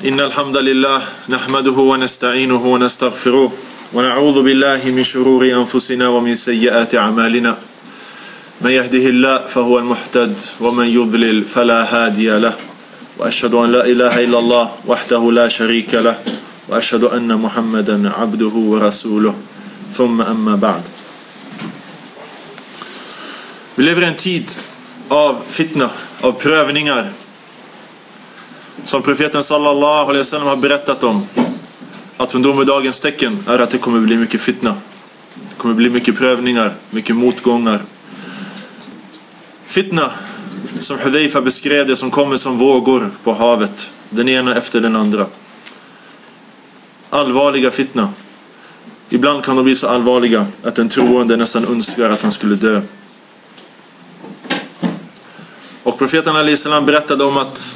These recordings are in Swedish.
إن الحمد لله نحمده ونستعينه ونستغفره ونعوذ بالله من شرور أنفسنا ومن سيئات أعمالنا. من يهده الله فهو المحتد ومن يضلل فلا هادي له. وأشهد أن لا إله إلا الله وحده لا شريك له. وأشهد أن محمدا عبده ورسوله. ثم أما بعد. Vi lever i en tid av fitna, av prövningar. Som profeten sallallahu alaihi wasallam har berättat om. Att från domedagens tecken är att det kommer bli mycket fitna. Det kommer bli mycket prövningar, mycket motgångar. Fitna, som Hudayfa beskrev det, som kommer som vågor på havet. Den ena efter den andra. Allvarliga fitna. Ibland kan de bli så allvarliga att den troende nästan önskar att han skulle dö. Och profeten Ali Salam berättade om att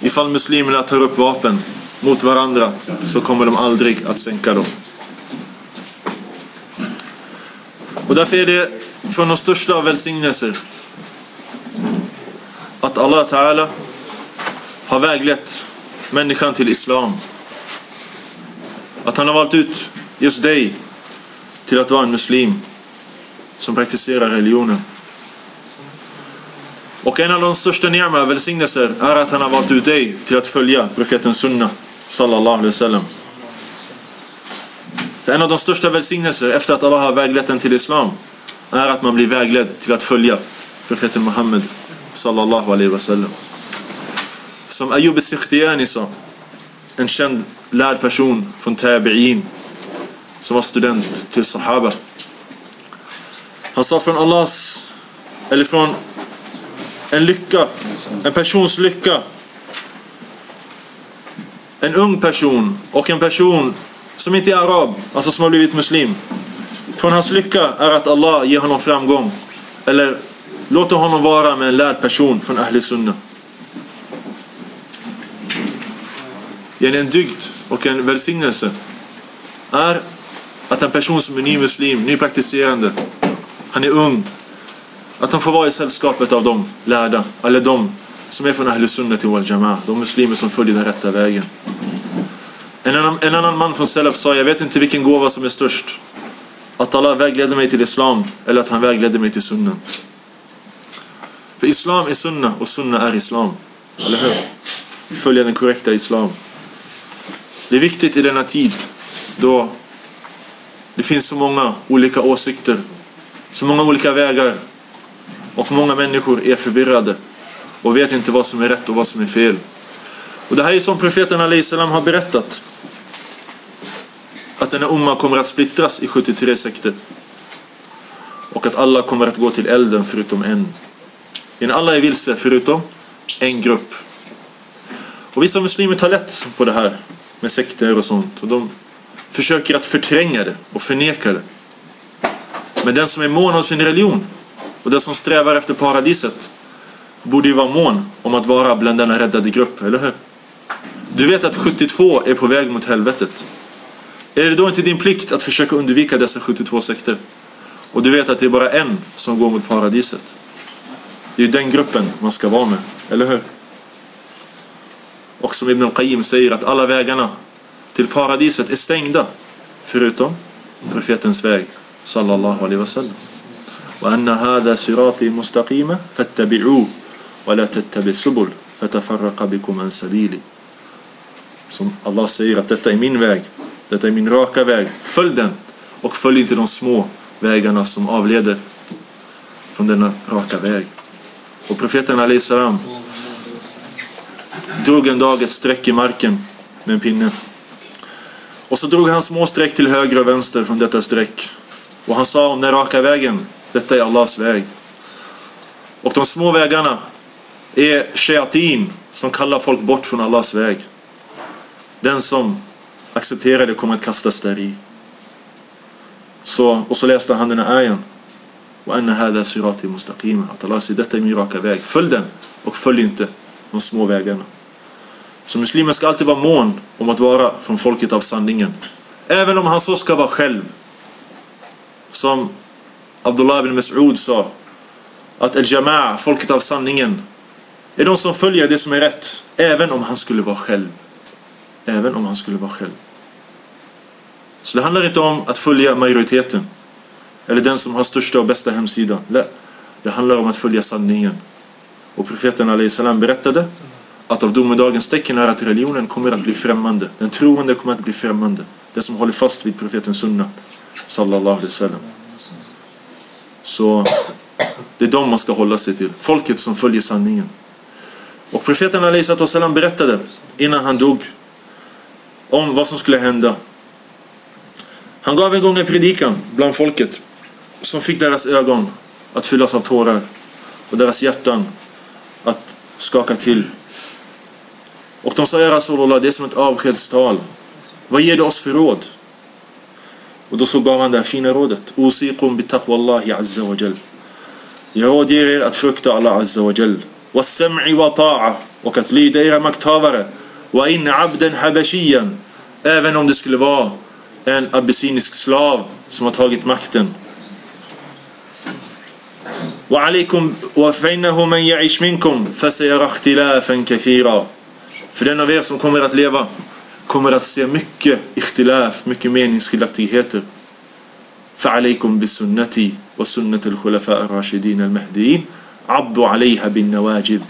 ifall muslimerna tar upp vapen mot varandra så kommer de aldrig att sänka dem. Och därför är det från de största av välsignelser att Allah Ta'ala har väglett människan till Islam. Att han har valt ut just dig till att vara en muslim som praktiserar religionen. Och en av de största ni'ma, välsignelser, är att han har valt ut dig till att följa profeten Sunna, sallallahu alaihi wasallam. En av de största välsignelser efter att Allah har väglett en till Islam är att man blir vägledd till att följa profeten Muhammed, sallallahu alaihi wasallam. Som Ayub al-Sikhtiyani sa, en känd lärd person från Tabi'in, som var student till Sahaba. Han sa från Allahs, eller från en lycka, en persons lycka. En ung person och en person som inte är arab, alltså som har blivit muslim. Från hans lycka är att Allah ger honom framgång. Eller låter honom vara med en lärd person från Ahli Sunna. En dygd och en välsignelse är att en person som är ny muslim, ny praktiserande, han är ung, att han får vara i sällskapet av de lärda, eller de som är från Ahlus till wal Jamaah, de muslimer som följer den rätta vägen. En annan, en annan man från Salaf sa, jag vet inte vilken gåva som är störst. Att Allah vägledde mig till Islam, eller att han vägledde mig till Sunnan. För Islam är Sunna och Sunna är Islam. Eller hur? Följa den korrekta Islam. Det är viktigt i denna tid då det finns så många olika åsikter, så många olika vägar och många människor är förvirrade och vet inte vad som är rätt och vad som är fel. Och det här är som profeten Ali Salam har berättat. Att denna umma kommer att splittras i 73 sekter. Och att alla kommer att gå till elden förutom en. Men alla är vilse förutom en grupp. Och vissa muslimer tar lätt på det här med sekter och sånt. Och de försöker att förtränga det och förneka det. Men den som är mån om sin religion och den som strävar efter paradiset borde ju vara mån om att vara bland denna räddade grupp, eller hur? Du vet att 72 är på väg mot helvetet. Är det då inte din plikt att försöka undvika dessa 72 sekter? Och du vet att det är bara en som går mot paradiset. Det är ju den gruppen man ska vara med, eller hur? Och som Ibn al-Qayyim säger att alla vägarna till paradiset är stängda förutom profetens väg sallallahu alaihi wasallam. وأن هذا صراطي مستقيما فاتبعوه ولا تتبع السبل فتفرق بكم عن سبيلي Som Allah säger att detta är min väg, detta är min raka väg. Följ den och följ inte de små vägarna som avleder från denna raka väg. Och profeten Ali Salam drog en dag ett streck i marken med en pinne. Och så drog han små streck till höger och vänster från detta streck. Och han sa om den raka vägen, detta är Allahs väg. Och de små vägarna är shayatin som kallar folk bort från Allahs väg. Den som accepterar det kommer att kastas där i. Så, och så läste han den här ayan. وَأَنَّ هَذَا صِرَاطِ مُسْتَقِيمًا Att Allah säger detta är min raka väg. Följ den och följ inte de små vägarna. Så muslimen ska alltid vara mån om att vara från folket av sanningen. Även om han så ska vara själv. Som Abdullah ibn Mas'ud sa. Att el-Jama'a, folket av sanningen, är de som följer det som är rätt. Även om han skulle vara själv. Även om han skulle vara själv. Så det handlar inte om att följa majoriteten. Eller den som har största och bästa hemsidan. Det handlar om att följa sanningen. Och profeten salam berättade att av domedagens tecken är att religionen kommer att bli främmande. Den troende kommer att bli främmande. Den som håller fast vid profeten sunna. Sallallahu alaihi wasallam. Så det är dem man ska hålla sig till. Folket som följer sanningen. Och profeten alaihi salam berättade innan han dog om vad som skulle hända. Han gav en gång en predikan bland folket som fick deras ögon att fyllas av tårar och deras hjärtan att skaka till. Och de sa, ja Rasulullah, det är som ett avskedstal. Vad ger du oss för råd? ودوسو غاوان دا فينا رودت. أوصيكم بتقوى الله عز وجل. يهو ديرير أتفركت الله عز وجل. والسمع وطاعة. وكتلي ديرا مكتابرة وإن عبدا حبشيا. även om det skulle vara en abyssinisk slav som har tagit makten. وعليكم وفينه من يعيش منكم. فسيرى اختلافا كثيرا. För den av er kommer att se mycket ikhtilaf, mycket meningsskiljaktigheter. فعليكم بسنتي وسنة الخلفاء الراشدين المهديين عضوا عليها بالنواجذ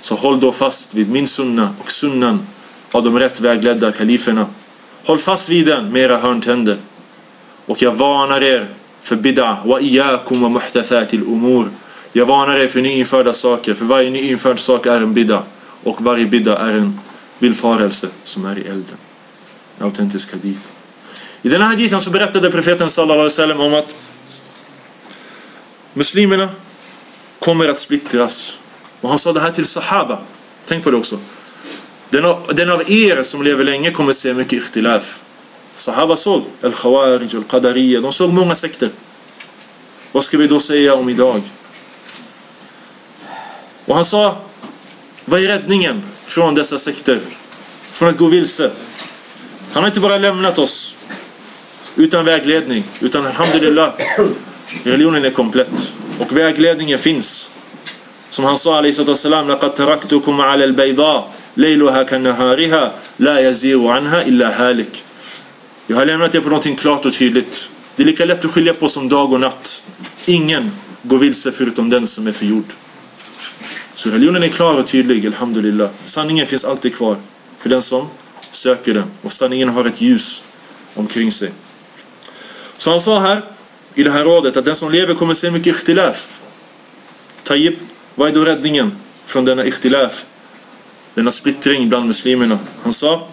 Så håll då fast vid min sunna och sunnan av de rätt vägledda kaliferna. Håll fast vid den med era hörntänder. Och jag varnar er för bid'a wa iyakum wa muhtathatil umur. Jag varnar er för nyinförda saker, för varje nyinförd sak är en bid'a och varje bid'a är en villfarelse som är i elden. En autentisk hadith. I den här hadithen så berättade profeten sallallahu alaihi wasallam om att muslimerna kommer att splittras. Och han sa det här till sahaba. Tänk på det också. Den av, den av er som lever länge kommer se mycket ikhtilaf. Sahaba såg al-Khawarij, al-Qadariya, de såg många sekter. Vad ska vi då säga om idag? Och han sa, vad är räddningen från dessa sekter? Från att gå vilse? Han har inte bara lämnat oss utan vägledning, utan alhamdulillah, religionen är komplett. Och vägledningen finns. Som han sa, alaihissalam, لَقَدْ تَرَكْتُكُمْ عَلَى الْبَيْضَى لَيْلُهَا كَنَّهَارِهَا لَا يَزِيرُ عَنْهَا إِلَّا هَالِكَ Jag har lämnat er på någonting klart och tydligt. Det är lika lätt att skilja på som dag och natt. Ingen går vilse förutom den som är förgjord. Så religionen är klar och tydlig, alhamdulillah. Sanningen finns alltid kvar för den som söker den. Och sanningen har ett ljus omkring sig. Så han sa här, i det här rådet, att den som lever kommer se mycket ikhtilaf. Tayyib, vad är då räddningen från denna ikhtilaf? Denna splittring bland muslimerna. Han sa,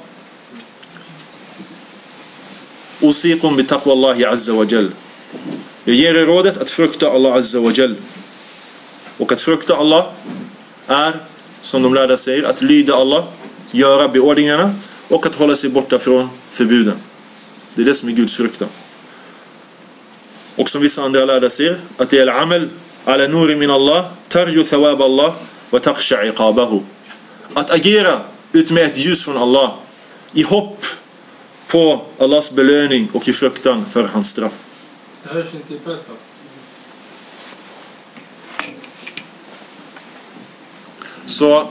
Usikum bitaqwallahi azza wa jal. Jag ger er rådet att frukta Allah azza wa jal. Och att frukta Allah är, som de lärda säger, att lyda Allah, göra beordringarna och att hålla sig borta från förbuden. Det är det som är Guds fruktan. Och som vissa andra lärda säger, att det är al-amal ala nuri min Allah, tarju thawab Allah wa taqsha iqabahu. Att agera ut med ett ljus från Allah i hopp på Allahs belöning och i fruktan för hans straff. Det hörs inte i Petra. Så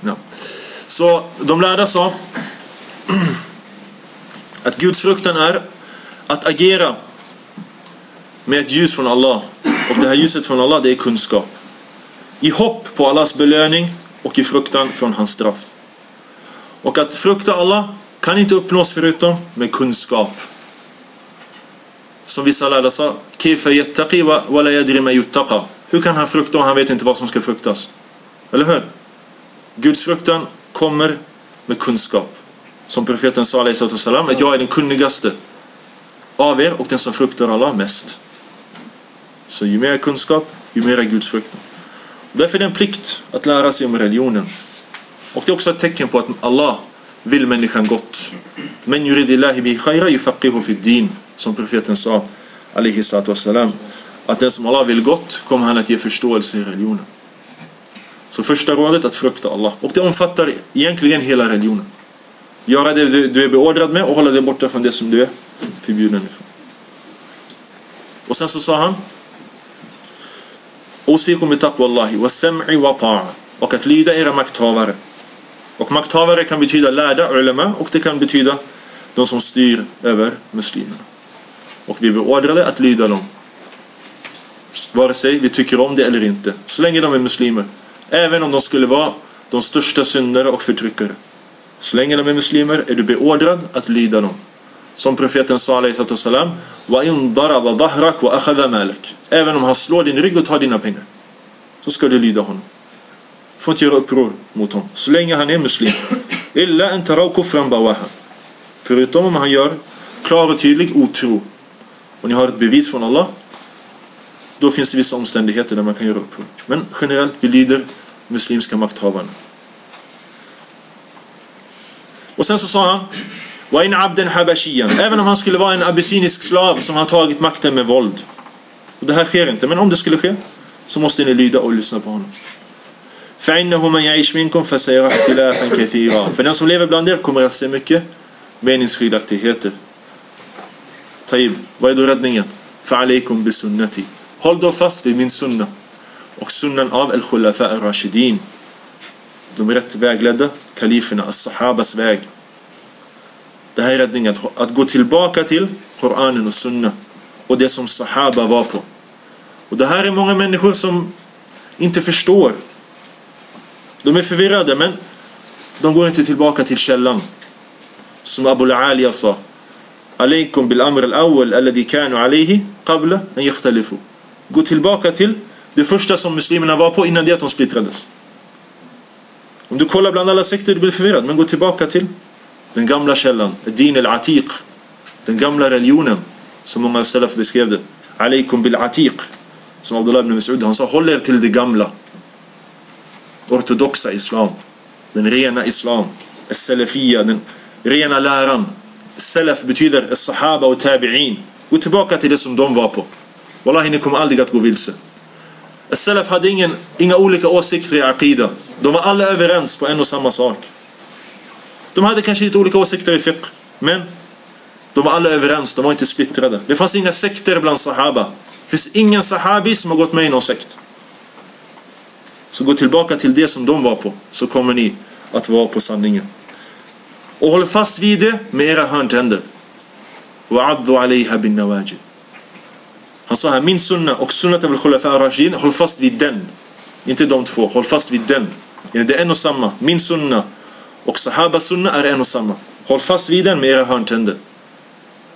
ja. Så de lärda sa att Guds fruktan är att agera med ett ljus från Allah. Och det här ljuset från Allah det är kunskap. I hopp på Allahs belöning och i fruktan från hans straff. Och att frukta Allah kan inte uppnås förutom med kunskap. Som vissa lärda sa, Kifa yattaqi wa la yadri ma yuttaqa. Hur kan han frukta om han vet inte vad som ska fruktas? Eller hur? Guds fruktan kommer med kunskap. Som profeten sa, att jag är den kunnigaste av er och den som fruktar Allah mest. Så ju mer kunskap, ju mer Guds fruktan. Därför är det en plikt att lära sig om religionen. Och det är också ett tecken på att Allah vill människan gott. Men yuridillahi bi khaira yufaqihu fi din. Som profeten sa, alaihi salatu wassalam. Att den som Allah vill gott kommer han att ge förståelse i religionen. Så första rådet att frukta Allah. Och det omfattar egentligen hela religionen. Göra det du är beordrad med och hålla dig borta från det som du är förbjuden ifrån. Och sen så sa han Osikum bitaqwallahi wa sam'i wa ta'a och att lyda era makthavare. Och makthavare kan betyda lärda, ulema, och det kan betyda de som styr över muslimerna. Och vi är beordrade att lyda dem. Vare sig vi tycker om det eller inte. Så länge de är muslimer. Även om de skulle vara de största syndare och förtryckare. Så länge de är muslimer är du beordrad att lyda dem. Som profeten sa alaihi salam. Även om han slår din rygg och tar dina pengar. Så ska du lyda honom. Du får inte göra uppror mot honom. Så länge han är muslim. إِلَّا أَنْ تَرَوْ كُفْرًا بَوَاهًا Förutom om han gör klar och tydlig otro. Och ni har ett bevis från Allah. Då finns det vissa omständigheter där man kan göra uppror. Men generellt, vi lyder muslimska makthavarna. Och sen så sa han وَإِنْ عَبْدًا حَبَشِيًا Även om han skulle vara en abyssinisk slav som har tagit makten med våld. Och det här sker inte, men om det skulle ske så måste ni lyda och lyssna på honom. فَإِنَّهُ مَنْ يَعِشْ مِنْكُمْ فَسَيَرَ اخْتِلَافًا كَثِيرًا För den som lever bland er kommer att se mycket meningsskiljaktigheter. Taib, vad är då räddningen? فَعَلَيْكُمْ بِسُنَّتِي Håll då fast vid min sunna och sunnan av al-Khulafa al-Rashidin. De rätt vägledda kaliferna, as-Sahabas väg. Det här är räddningen, att, att gå tillbaka till Koranen och Sunna och det som Sahaba var på. Och det här är många människor som inte förstår. de är förvirrade men de går inte tillbaka till källan. Som Abu al-Aliya sa. Alaykum bil amr al-awwal alladhi kanu alayhi qabla an yakhtalifu. Gå tillbaka till det första som muslimerna var på innan det att de splittrades. Om du kollar bland alla sekter du blir förvirrad men gå tillbaka till den gamla källan, din al-atiq, den gamla religionen som många salaf beskrev det. Alaykum bil atiq som Abdullah ibn Mas'ud han sa håll er till det gamla ortodoxa islam den rena islam salafia, den rena läran. Salaf betyder sahaba och tabi'in. Gå tillbaka till det som de var på. Wallahi ni kommer aldrig att gå vilse. Salaf hade ingen, inga olika åsikter i aqida. De var alla överens på en och samma sak. De hade kanske lite olika åsikter i fiqh men de var alla överens, de var inte splittrade. Det fanns inga sekter bland sahaba. Det finns ingen sahabi som har gått med i någon sekt. Så gå tillbaka till det som de var på, så kommer ni att vara på sanningen. Och håll fast vid det med era hörntänder. Han sa här, min sunna och sunnat av al-Khulafa Rashidin, håll fast vid den. Inte de två, håll fast vid den. Det är en och samma. Min sunna och sahaba sunna är en och samma. Håll fast vid den med era hörntänder.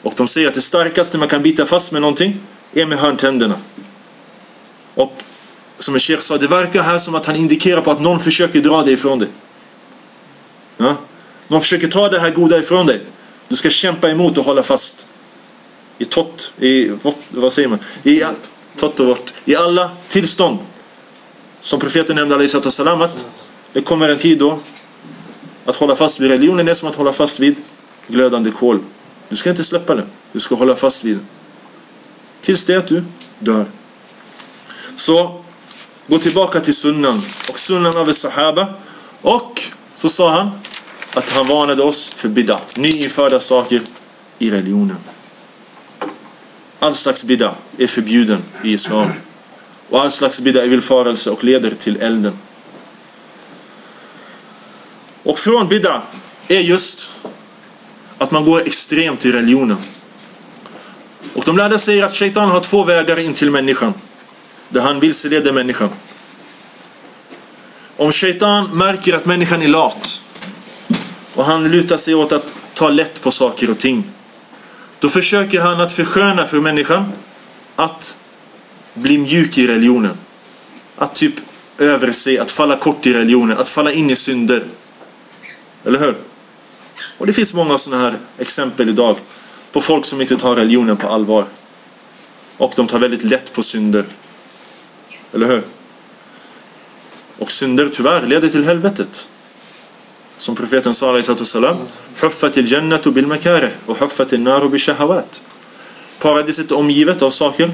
Och de säger att det starkaste man kan bita fast med någonting är med hörntänderna. Och som en sheikh sa, det verkar här som att han indikerar på att någon försöker dra dig ifrån dig. Ja? Någon försöker ta det här goda ifrån dig. Du ska kämpa emot och hålla fast. I tott, i vad säger man? I tott och vårt. I alla tillstånd. Som profeten nämnde alayhi salamat. det kommer en tid då att hålla fast vid religionen är som att hålla fast vid glödande kol. Du ska inte släppa den. Du ska hålla fast vid den. Tills det att du dör. Så gå tillbaka till sunnan och sunnan av sahaba och så sa han att han varnade oss för bidda, nyinförda saker i religionen. All slags bidda är förbjuden i islam. Och all slags bidda är villfarelse och leder till elden. Och från bidda är just att man går extremt i religionen. Och de lärde säger att shaitan har två vägar in till människan. Där han vilseleder människan. Om shaitan märker att människan är lat och han lutar sig åt att ta lätt på saker och ting. Då försöker han att försköna för människan att bli mjuk i religionen. Att typ över sig, att falla kort i religionen, att falla in i synder. Eller hur? Och det finns många sådana här exempel idag på folk som inte tar religionen på allvar. Och de tar väldigt lätt på synder. Eller hur? Och synder tyvärr leder till helvetet. Som profeten sa i salam. Huffat till jannatu bil makare och huffat till naru bil shahawat. Paradiset är omgivet av saker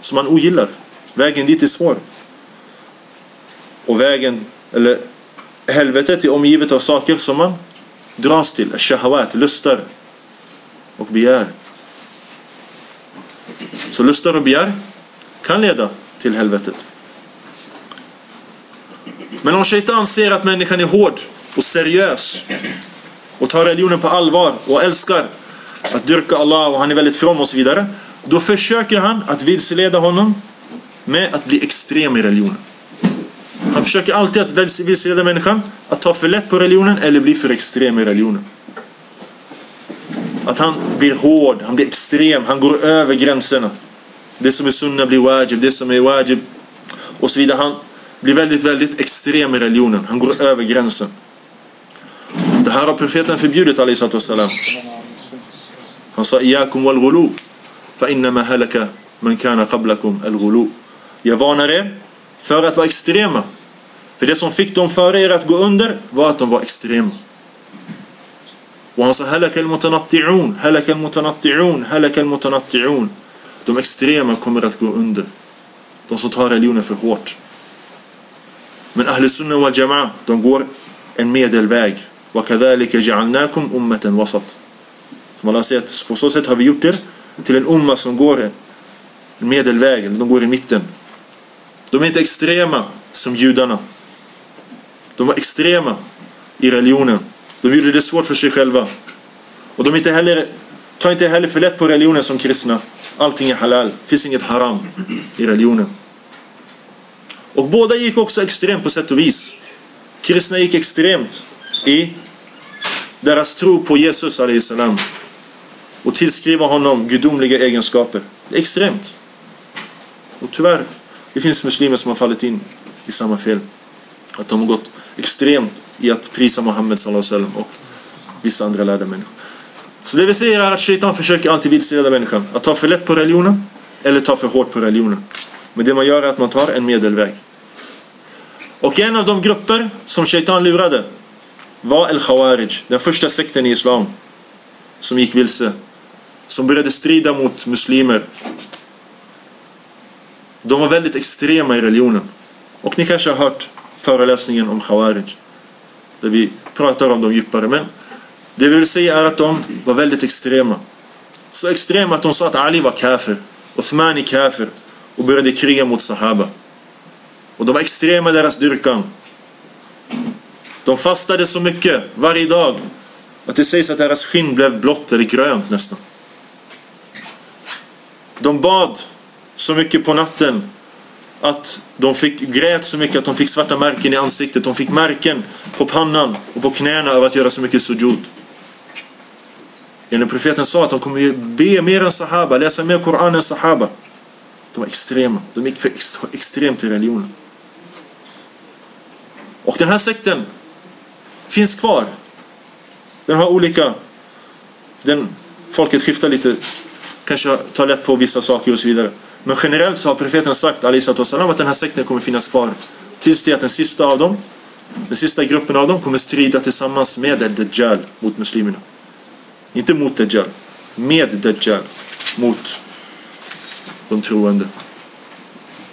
som man ogillar. Vägen dit är svår. Och vägen, eller helvetet är omgivet av saker som man dras till. Shahawat, lustar och begär. Så lustar och begär kan leda till helvetet. Men om shaitan ser att människan är hård och seriös och tar religionen på allvar och älskar att dyrka Allah och han är väldigt from och så vidare. Då försöker han att vilseleda honom med att bli extrem i religionen. Han försöker alltid att vilseleda människan att ta för lätt på religionen eller bli för extrem i religionen. Att han blir hård, han blir extrem, han går över gränserna. Det som är sunna blir wajib, det som är wajib och så vidare. Han blir väldigt, väldigt extrem i religionen. Han går över gränsen. Det här har profeten förbjudit Ali Salam. Han sa Iyakum wal ghulu fa innama halaka man kana qablakum al ghulu. Jag varnar er för att vara extrema. För det som fick dem före er att gå under var att de var extrema. Och han sa halaka al mutanatti'un, halaka al mutanatti'un, halaka al mutanatti'un. De extrema kommer att gå under. De som tar religionen för hårt. Men Ahl Sunnah wal Jama'a, de går en medelväg. وَكَذَلِكَ جَعَلْنَاكُمْ أُمَّةً وَسَطًا Som Allah säger att på så sätt har vi gjort er till en umma som går en medelväg, de går i mitten. De är inte extrema som judarna. De var extrema i religionen. De gjorde det svårt för sig själva. Och de inte heller, tar inte heller för lätt på religionen som kristna. Allting är halal. Det finns inget haram i religionen. Och båda gick också extremt på sätt och vis. Kristna gick extremt i deras tro på Jesus salam och tillskriva honom gudomliga egenskaper. Det är extremt. Och tyvärr, det finns muslimer som har fallit in i samma fel. Att de har gått extremt i att prisa Muhammed och vissa andra lärda människor. Så det vi säger är att shaitan försöker alltid vilseleda människan. Att ta för lätt på religionen eller ta för hårt på religionen. Men det man gör är att man tar en medelväg. Och en av de grupper som shaitan lurade var al-Khawarij, den första sekten i Islam som gick vilse. Som började strida mot muslimer. De var väldigt extrema i religionen. Och ni kanske har hört föreläsningen om Khawarij. Där vi pratar om dem djupare. Men det vi vill säga är att de var väldigt extrema. Så extrema att de sa att Ali var kafir. Uthman är kafir. Och började kriga mot Sahaba. Och de var extrema i deras dyrkan. De fastade så mycket varje dag att det sägs att deras skinn blev blått eller grönt nästan. De bad så mycket på natten att de fick grät så mycket att de fick svarta märken i ansiktet. De fick märken på pannan och på knäna av att göra så mycket sujud. Enligt profeten sa att de kommer be mer än sahaba, läsa mer Koran än sahaba. De var extrema. De gick för extremt i religionen. Och den här sekten finns kvar. Den har olika... Den, folket skiftar lite, kanske tar lätt på vissa saker och så vidare. Men generellt så har profeten sagt wassalam, att den här sekten kommer finnas kvar tills det att den sista av dem, den sista gruppen av dem kommer strida tillsammans med Dajjal mot muslimerna. Inte mot Dajjal, med Dajjal mot de troende.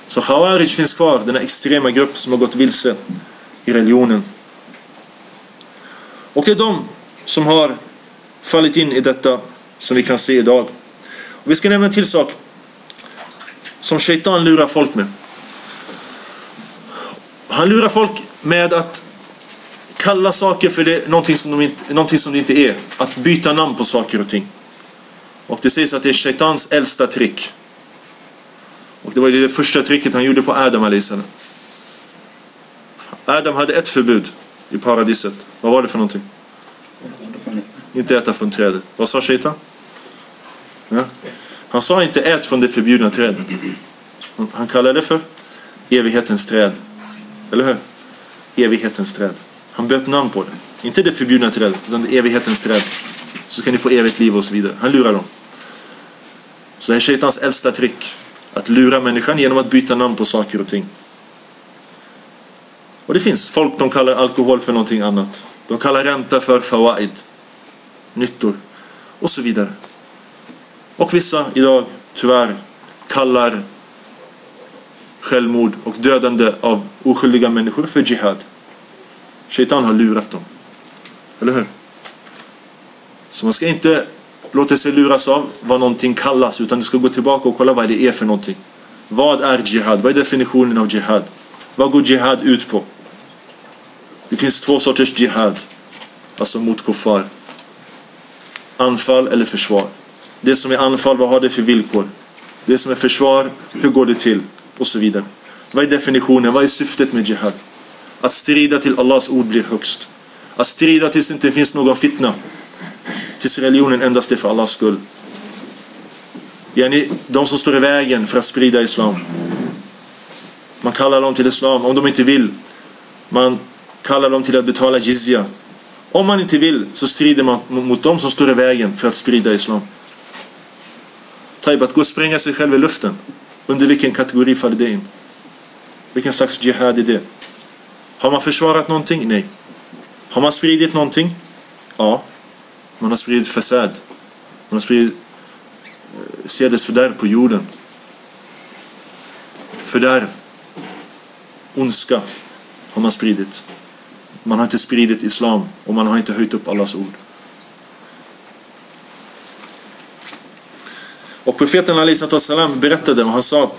Så Khawarij finns kvar, den extrema grupp som har gått vilse i religionen. Och det är de som har fallit in i detta som vi kan se idag. Och vi ska nämna en till sak som shaitan lurar folk med. Han lurar folk med att kalla saker för det, någonting, som de inte, någonting som det inte är. Att byta namn på saker och ting. Och det sägs att det är shaitans äldsta trick. Och det var det första tricket han gjorde på Adam Alisana. Adam hade ett förbud i paradiset. Vad var det för någonting? Inte äta från trädet. Vad sa shaitan? Ja. Han sa inte ät från det förbjudna trädet. Han kallade det för evighetens träd. Eller hur? Evighetens träd. Han bytte namn på det. Inte det förbjudna trädet, utan det evighetens träd. Så kan ni få evigt liv och så vidare. Han lurar dem. Så det är shaitans äldsta trick. Att lura människan genom att byta namn på saker och ting. Och det finns folk som kallar alkohol för någonting annat. De kallar ränta för fawaid. Nyttor. Och så vidare. Och vissa idag tyvärr kallar självmord och dödande av oskyldiga människor för jihad. Shaitan har lurat dem. Eller hur? Så man ska inte låta sig luras av vad någonting kallas, utan du ska gå tillbaka och kolla vad det är för någonting. Vad är jihad? Vad är definitionen av jihad? Vad går jihad ut på? Det finns två sorters jihad, alltså mot kuffar. Anfall eller försvar. Det som är anfall, vad har det för villkor? Det som är försvar, hur går det till? Och så vidare. Vad är definitionen? Vad är syftet med jihad? Att strida till Allahs ord blir högst. Att strida tills det inte finns någon fitna. Tills religionen endast är för Allahs skull. Yani, de som står i vägen för att sprida Islam. Man kallar dem till Islam om de inte vill. Man kallar dem till att betala jizya. Om man inte vill så strider man mot dem som står i vägen för att sprida Islam. Taib, att gå och spränga sig själv i luften. Under vilken kategori faller det in? Vilken slags jihad är det? Har man försvarat någonting? Nej. Har man spridit någonting? Ja. Man har spridit fasad. Man har spridit eh, sedesfördärv på jorden. Fördärv. Ondska har man spridit. Man har inte spridit islam och man har inte höjt upp Allahs ord. Och profeten Ali salam berättade och han sa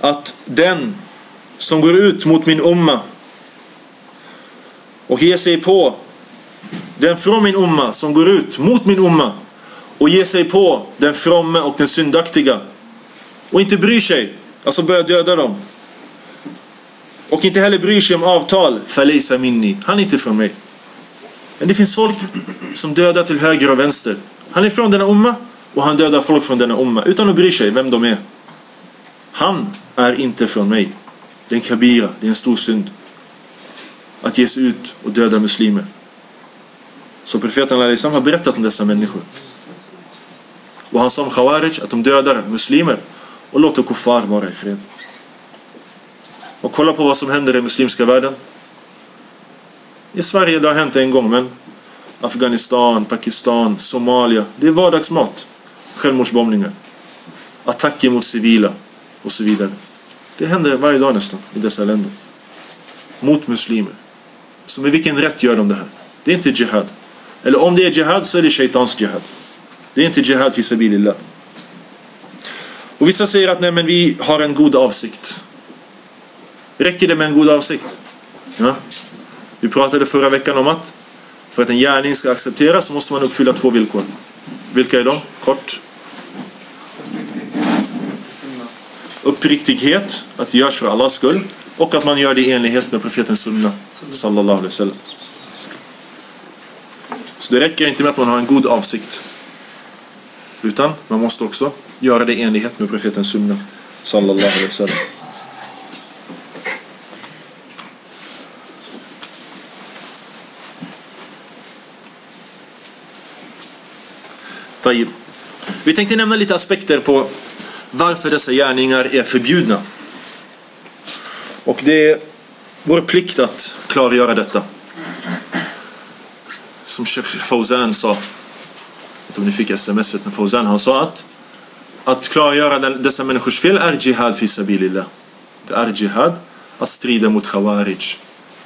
att den som går ut mot min umma och ger sig på den från min umma som går ut mot min umma och ger sig på den fromme och den syndaktiga och inte bryr sig, alltså börjar döda dem och inte heller bryr sig om avtal, falisa minni, han är inte från mig. Men det finns folk som dödar till höger och vänster. Han är från denna umma och han dödar folk från denna umma utan att bry sig vem de är. Han är inte från mig. Det är en kabira, det är en stor synd. Att ge sig ut och döda muslimer. Så profeten Alisam har berättat om dessa människor. Och han sa om Khawarij att de dödar muslimer och låter kuffar vara i fred. Och kolla på vad som händer i muslimska världen. I Sverige det har hänt en gång men Afghanistan, Pakistan, Somalia. Det är vardagsmat. Självmordsbombningar. Attacker mot civila och så vidare. Det händer varje dag nästan i dessa länder. Mot muslimer. Så med vilken rätt gör de det här? Det är inte jihad. Eller om det är jihad så är det Shaitansk jihad. Det är inte jihad fi sabilillah. Och vissa säger att nej men vi har en god avsikt. Räcker det med en god avsikt? Ja. Vi pratade förra veckan om att för att en gärning ska accepteras så måste man uppfylla två villkor. Vilka är de? Kort. Uppriktighet, att det görs för Allahs skull. Och att man gör det i enlighet med profeten sunna. Sallallahu alaihi wasallam. Så det räcker inte med att man har en god avsikt. Utan man måste också göra det i enlighet med profeten sunna. Sallallahu alaihi wasallam. Vi tänkte nämna lite aspekter på varför dessa gärningar är förbjudna. Och det är vår plikt att klargöra detta. Som Sheikh Fauzan sa, jag vet om ni fick smset med Fauzan, han sa att att klargöra dessa människors fel är jihad fi sabilillah. Det är jihad att strida mot khawarij.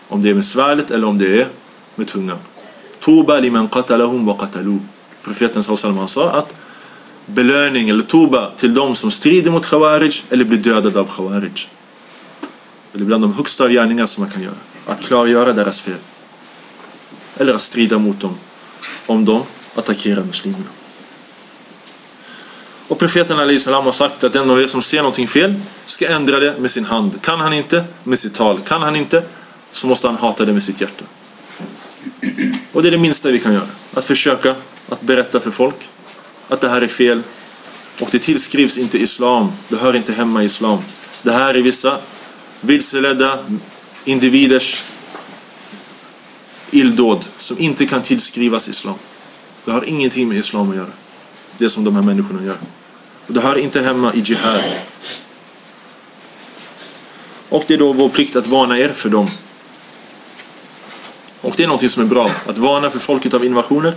Om det är med svärdet eller om det är med tungan. Tuba liman qatalahum wa qatalu. Profeten sa att belöning eller tuba till de som strider mot khawarij eller blir dödade av khawarij. Det är bland de högsta gärningar som man kan göra. Att klargöra deras fel. Eller att strida mot dem om de attackerar muslimerna. Och profeten Ali Salam har sagt att den av er som ser någonting fel ska ändra det med sin hand. Kan han inte, med sitt tal. Kan han inte, så måste han hata det med sitt hjärta. Och det är det minsta vi kan göra. Att försöka att berätta för folk att det här är fel. Och det tillskrivs inte islam. Det hör inte hemma i islam. Det här är vissa vilseledda individers illdåd som inte kan tillskrivas islam. Det har ingenting med islam att göra. Det som de här människorna gör. Och det hör inte hemma i jihad. Och det är då vår plikt att varna er för dem. Och det är någonting som är bra. Att varna för folket av invasioner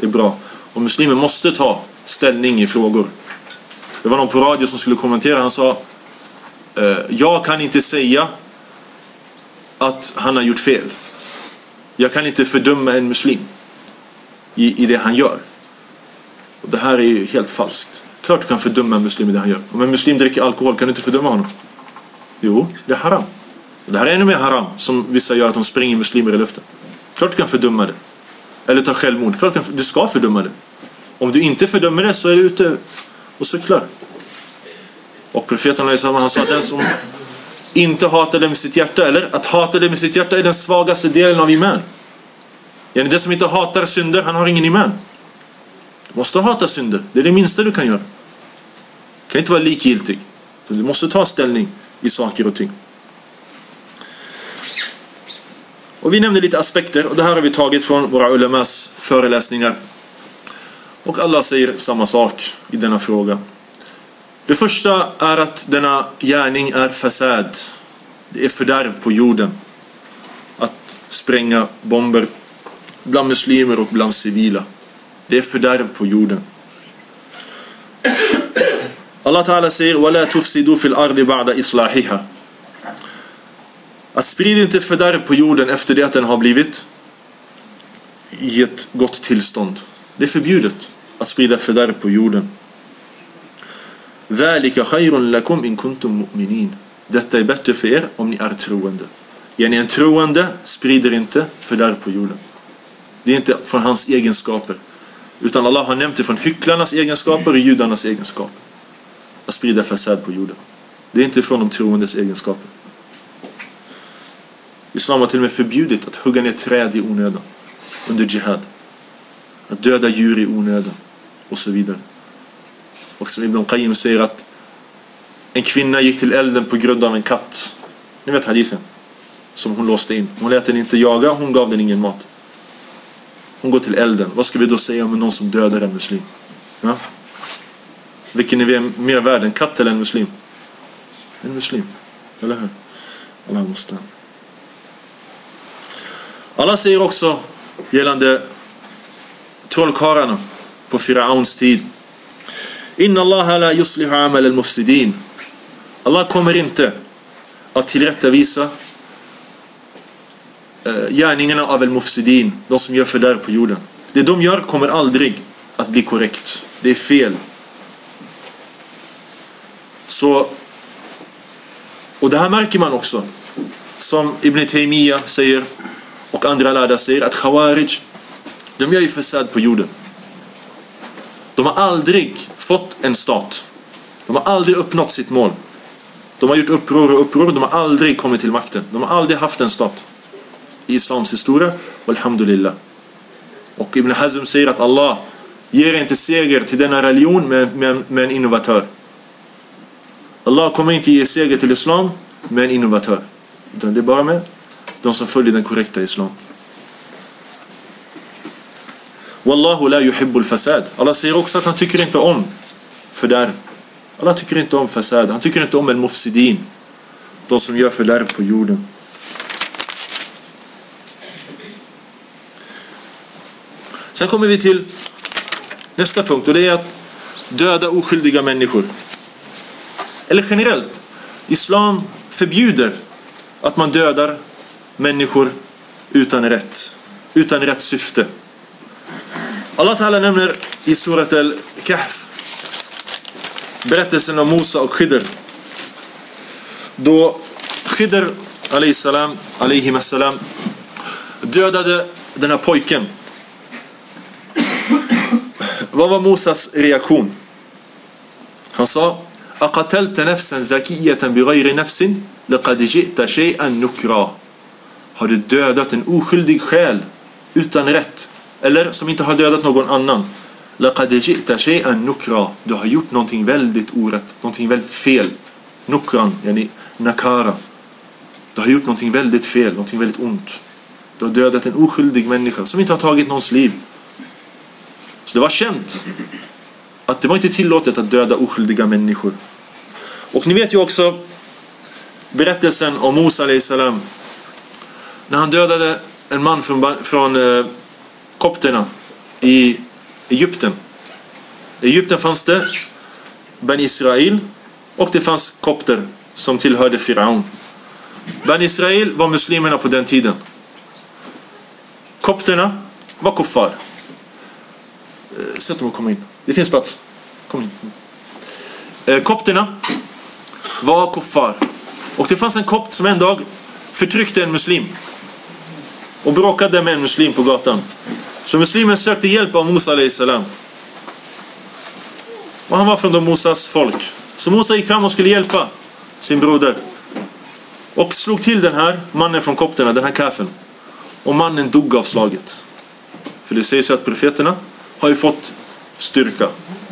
är bra. Och muslimer måste ta ställning i frågor. Det var någon på radio som skulle kommentera. Han sa eh, Jag kan inte säga att han har gjort fel. Jag kan inte fördöma en muslim. i, i det han gör. Och det här är ju helt falskt. Klart du kan fördöma en muslim i det han gör. Om en muslim dricker alkohol kan du inte fördöma honom. Jo, det är haram. Det här är ännu mer haram som vissa gör att de springer muslimer i luften. Klart du kan fördöma det. Eller ta självmord. Klart du, kan, du ska fördöma det. Om du inte fördömer det så är du ute och cyklar. Och profeten han sa att den som inte hatar det med sitt hjärta, eller att hata det med sitt hjärta är den svagaste delen av iman. Den som inte hatar synder, han har ingen iman. Du måste hata synder, det är det minsta du kan göra. Du kan inte vara likgiltig. Du måste ta ställning i saker och ting. Och vi nämnde lite aspekter och det här har vi tagit från våra ulamas föreläsningar. Och alla säger samma sak i denna fråga. Det första är att denna gärning är fasad. Det är fördärv på jorden. Att spränga bomber bland muslimer och bland civila. Det är fördärv på jorden. Allah Ta'ala säger وَلَا تُفْسِدُوا فِي الْأَرْضِ بَعْدَ إِصْلَاحِهَا Att sprida inte fördärv på jorden efter det att den har blivit i ett gott tillstånd. Det är förbjudet att sprida fördärv på jorden. ذَلِكَ خَيْرٌ لَكُمْ إِن كُنْتُم مُؤْمِنِينَ Detta är bättre för er om ni är troende. Yani en troende sprider inte fördärv på jorden. Det är inte från hans egenskaper. Utan Allah har nämnt det från hycklarnas egenskaper och judarnas egenskaper. Att sprida fasad på jorden. Det är inte från de troendes egenskaper. Islam har till och med förbjudit att hugga ner träd i onödan. Under jihad. Att döda djur i onödan. Och så vidare. Och som Ibn Qayyim säger att en kvinna gick till elden på grund av en katt. Ni vet hadithen. Som hon låste in. Hon lät den inte jaga, hon gav den ingen mat. Hon går till elden. Vad ska vi då säga om någon som dödar en muslim? Ja? Vilken är mer värd, en katt eller en muslim? En muslim. Eller hur? Allah måste. Allah säger också gällande trollkarlarna på Firauns tid. Inna Allah la yuslihu amal al-mufsidin. Allah kommer inte att tillrättavisa eh, gärningarna av al-mufsidin, de som gör fördärv på jorden. Det de gör kommer aldrig att bli korrekt. Det är fel. Så, och det här märker man också. Som Ibn Taymiyyah säger och andra lärda säger att Khawarij, de gör ju fasad på jorden. De har aldrig fått en stat. De har aldrig uppnått sitt mål. De har gjort uppror och uppror, de har aldrig kommit till makten. De har aldrig haft en stat i islams historia. Alhamdulillah. Och Ibn Hazm säger att Allah ger inte seger till denna religion med, med, med en innovatör. Allah kommer inte ge seger till islam med en innovatör. Utan det är bara med de som följer den korrekta islam. Wallahu la yuhibbul fasad. Allah säger också att han tycker inte om fördärv. Allah tycker inte om fasad. Han tycker inte om en mufsidin. De som gör fördärv på jorden. Sen kommer vi till nästa punkt och det är att döda oskyldiga människor. Eller generellt, Islam förbjuder att man dödar människor utan rätt, utan rätt syfte. Allah Ta'ala nämner i surat al-Kahf berättelsen om Musa och Khidr. Då Khidr alayhi salam dödade den här pojken vad var Mosas reaktion? Han sa أقتلت نفسا زكية بغير نفس لقد جئت شيئا نكرا Har du dödat en oskyldig själ utan rätt? Eller som inte har dödat någon annan? لقد جئت شيئا نكرا Du har gjort någonting väldigt orätt, någonting väldigt fel. Nukran, yani nakara. Du har gjort någonting väldigt fel, någonting väldigt ont. Du har dödat en oskyldig människa som inte har tagit någons liv. Så det var känt att det var inte tillåtet att döda oskyldiga människor. Och ni vet ju också berättelsen om Musa salam när han dödade en man från, från eh, kopterna i Egypten. I Egypten fanns det Ben Israel och det fanns kopter som tillhörde Firaun. Ben Israel var muslimerna på den tiden. Kopterna var kuffar. Eh, sätt dem att komma in. Det finns plats. Kom in. Eh, kopterna var kuffar. Och det fanns en kopt som en dag förtryckte en muslim. Och bråkade med en muslim på gatan. Så muslimen sökte hjälp av Musa salam. Och han var från de Mosas folk. Så Musa gick fram och skulle hjälpa sin broder. Och slog till den här mannen från kopterna, den här kafen. Och mannen dog av slaget. För det sägs ju att profeterna har ju fått styrka.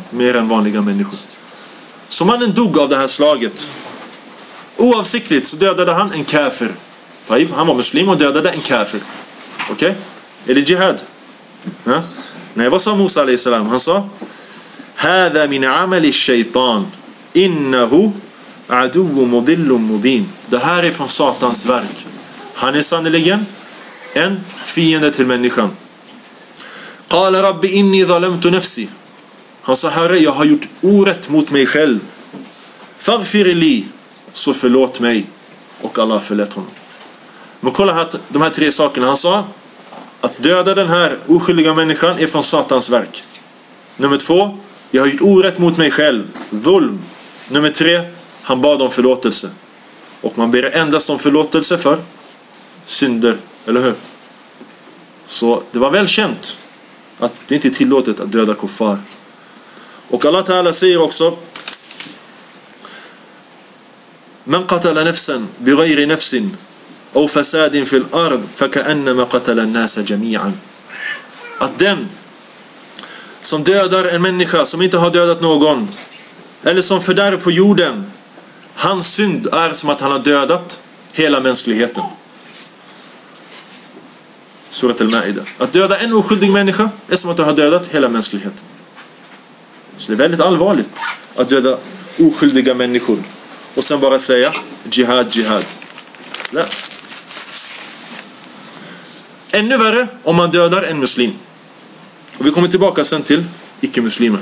Mer än vanliga människor. Så mannen dog av det här slaget. Oavsiktligt så dödade han en kafir. Han var muslim och dödade en kafir. Okej? Okay? Är det jihad? Ja? Nej, vad sa Musa a.s.? Han sa Hada min amali shaitan innahu adu mudillum mubin. Det här är från Satans verk. Han är sannoliken en fiende till människan. Qala rabbi inni zalamtu nafsi. Han sa Herre, jag har gjort orätt mot mig själv. Faghfir li, så förlåt mig. Och Allah förlät honom. Men kolla här, de här tre sakerna. Han sa att döda den här oskyldiga människan är från Satans verk. Nummer två, jag har gjort orätt mot mig själv. Vulm. Nummer tre, han bad om förlåtelse. Och man ber endast om förlåtelse för synder, eller hur? Så det var välkänt att det inte är tillåtet att döda Kofar. Och Allah Ta'ala säger också Man qatala nafsan bighayri nafsin och fasad fil ard fakannama qatala an-nasa jami'an. Att den som dödar en människa som inte har dödat någon eller som fördärv på jorden hans synd är som att han har dödat hela mänskligheten. Surat al-Ma'ida. Att döda en oskyldig människa är som att du har dödat hela mänskligheten. Så det är väldigt allvarligt att döda oskyldiga människor och sen bara säga jihad, jihad. Nej. Ännu värre om man dödar en muslim. Och vi kommer tillbaka sen till icke-muslimer.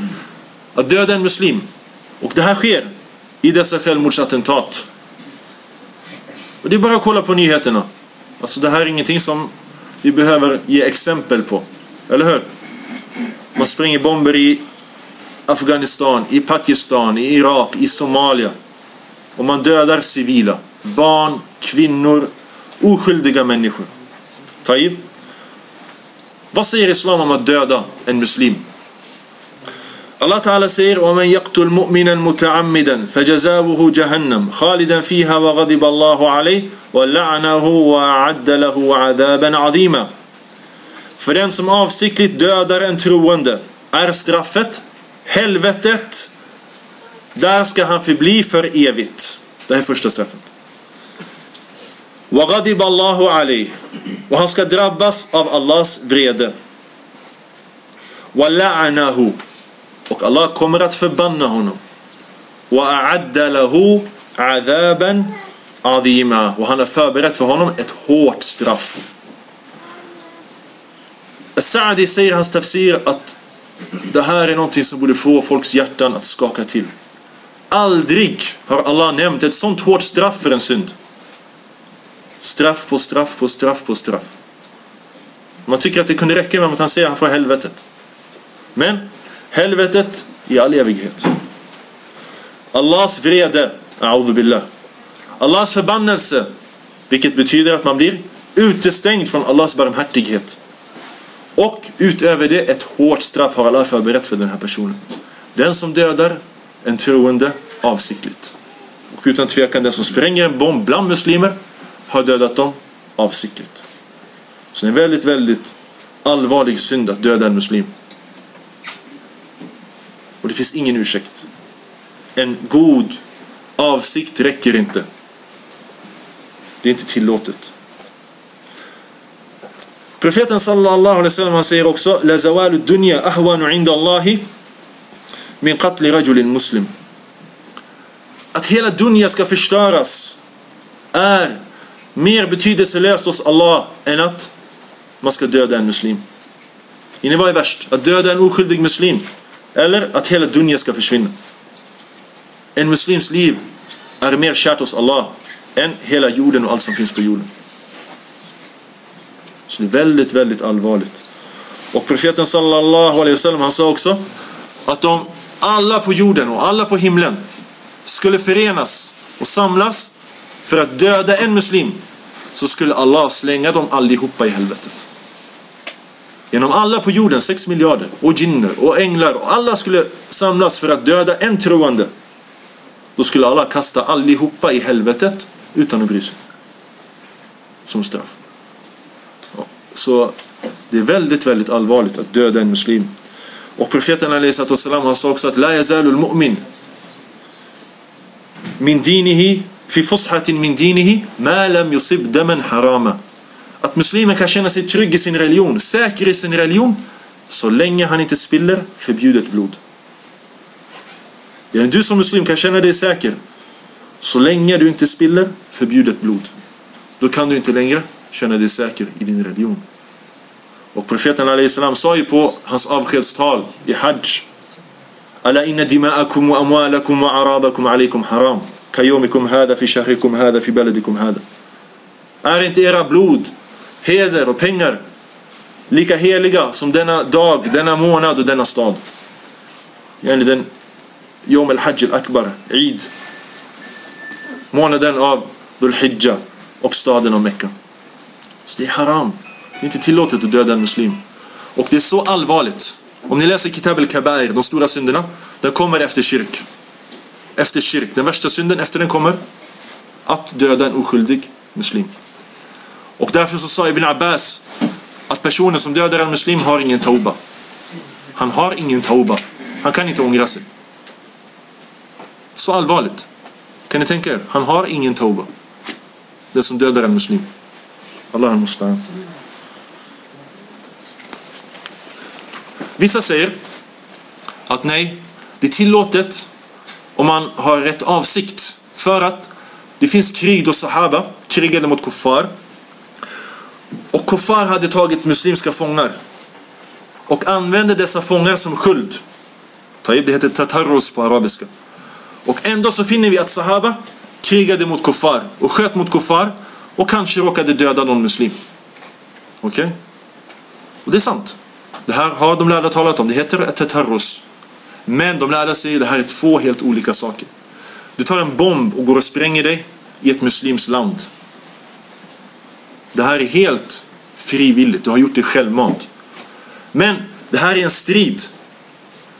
Att döda en muslim. Och det här sker i dessa självmordsattentat. Och det är bara att kolla på nyheterna. Alltså det här är ingenting som vi behöver ge exempel på. Eller hur? Man spränger bomber i Afghanistan, i Pakistan, i Irak, i Somalia. Och man dödar civila. Barn, kvinnor, oskyldiga människor. Taib. Vad säger Islam om att döda en muslim? Allah Ta'ala säger وَمَنْ يَقْتُلْ مُؤْمِنًا مُتَعَمِّدًا فَجَزَاؤُهُ جَهَنَّمْ خَالِدًا فِيهَا وَغَضِبَ اللَّهُ عَلَيْهِ وَلَعْنَهُ وَأَعَدَّ لَهُ عَذَابًا عَظِيمًا För den som avsiktligt dödar en troende är straffet helvetet. Där ska han förbli för evigt. Det är första straffet. وغضب الله عليه. وهو سكدراب بس أف الله بريد ولعنه. وك الله كمرت في بنا هنا وأعد له عذابا عظيما. وهنا فابرت في هنا ات هورت ستراف السعدي سير هنس تفسير أت ده هار نونتي سبول فو فولكس يرتان ات سكاكا تيل Aldrig har Allah nämnt ett sånt hårt straff för en synd. Straff på straff på straff på straff. Man tycker att det kunde räcka med att han säger att han får helvetet. Men helvetet i all evighet. Allahs vrede, billah. Allahs förbannelse, vilket betyder att man blir utestängd från Allahs barmhärtighet. Och utöver det ett hårt straff har Allah förberett för den här personen. Den som dödar en troende avsiktligt. Och utan tvekan den som spränger en bomb bland muslimer har dödat dem avsiktligt. Så det är en väldigt, väldigt allvarlig synd att döda en muslim. Och det finns ingen ursäkt. En god avsikt räcker inte. Det är inte tillåtet. Profeten sallallahu alaihi wasallam han säger också La zawalu dunya ahwanu inda Allahi min qatli rajulin muslim. Att hela dunja ska förstöras är mer betydelselöst hos Allah än att man ska döda en muslim. Inne vad är värst? Att döda en oskyldig muslim eller att hela dunja ska försvinna. En muslims liv är mer kärt hos Allah än hela jorden och allt som finns på jorden. Så det är väldigt, väldigt allvarligt. Och profeten sallallahu alaihi wasallam han sa också att om alla på jorden och alla på himlen skulle förenas och samlas för att döda en muslim så skulle Allah slänga dem allihopa i helvetet. Genom alla på jorden, 6 miljarder, och jinner och änglar och alla skulle samlas för att döda en troende. Då skulle alla kasta allihopa i helvetet utan att bry sig. Som straff. Så det är väldigt, väldigt allvarligt att döda en muslim. Och profeten Ali han sa också att La yazalul mu'min min dinihi fi fushatin min dinihi ma lam yusib daman harama. Att muslimen kan känna sig trygg i sin religion, säker i sin religion, så länge han inte spiller förbjudet blod. Ja, du som muslim kan känna dig säker så länge du inte spiller förbjudet blod. Då kan du inte längre känna dig säker i din religion. Och profeten salam sa ju på hans avskedstal i Hajj Alla inna dima'akum wa amwalakum wa aradakum alaykum haram kayomikum hada fi shahrikum hada fi baladikum hada Är inte era blod, heder och pengar lika heliga som denna dag, denna månad och denna stad? Yani den Yom al-Hajj al-Akbar, Eid månaden av Dhul Hijja och staden av Mekka. Så det är haram. Det är inte tillåtet att döda en muslim. Och det är så allvarligt. Om ni läser Kitab al-Kabair, de stora synderna, den kommer efter kyrk. Efter kyrk. Den värsta synden efter den kommer att döda en oskyldig muslim. Och därför så sa Ibn Abbas att personen som dödar en muslim har ingen tauba. Han har ingen tauba. Han kan inte ångra sig. Så allvarligt. Kan ni tänka er? Han har ingen tauba. Den som dödar en muslim. Allah mustaan. Vissa säger att nej, det är tillåtet om man har rätt avsikt. För att det finns krig då Sahaba krigade mot kuffar. Och kuffar hade tagit muslimska fångar. Och använde dessa fångar som sköld. Det heter tatarros på arabiska. Och ändå så finner vi att Sahaba krigade mot kuffar och sköt mot kuffar och kanske råkade döda någon muslim. Okej? Okay? Och det är sant. Det här har de lärda talat om. Det heter tatarros. Men de lärda säger att det här är två helt olika saker. Du tar en bomb och går och spränger dig i ett muslims land. Det här är helt frivilligt. Du har gjort det självmant. Men det här är en strid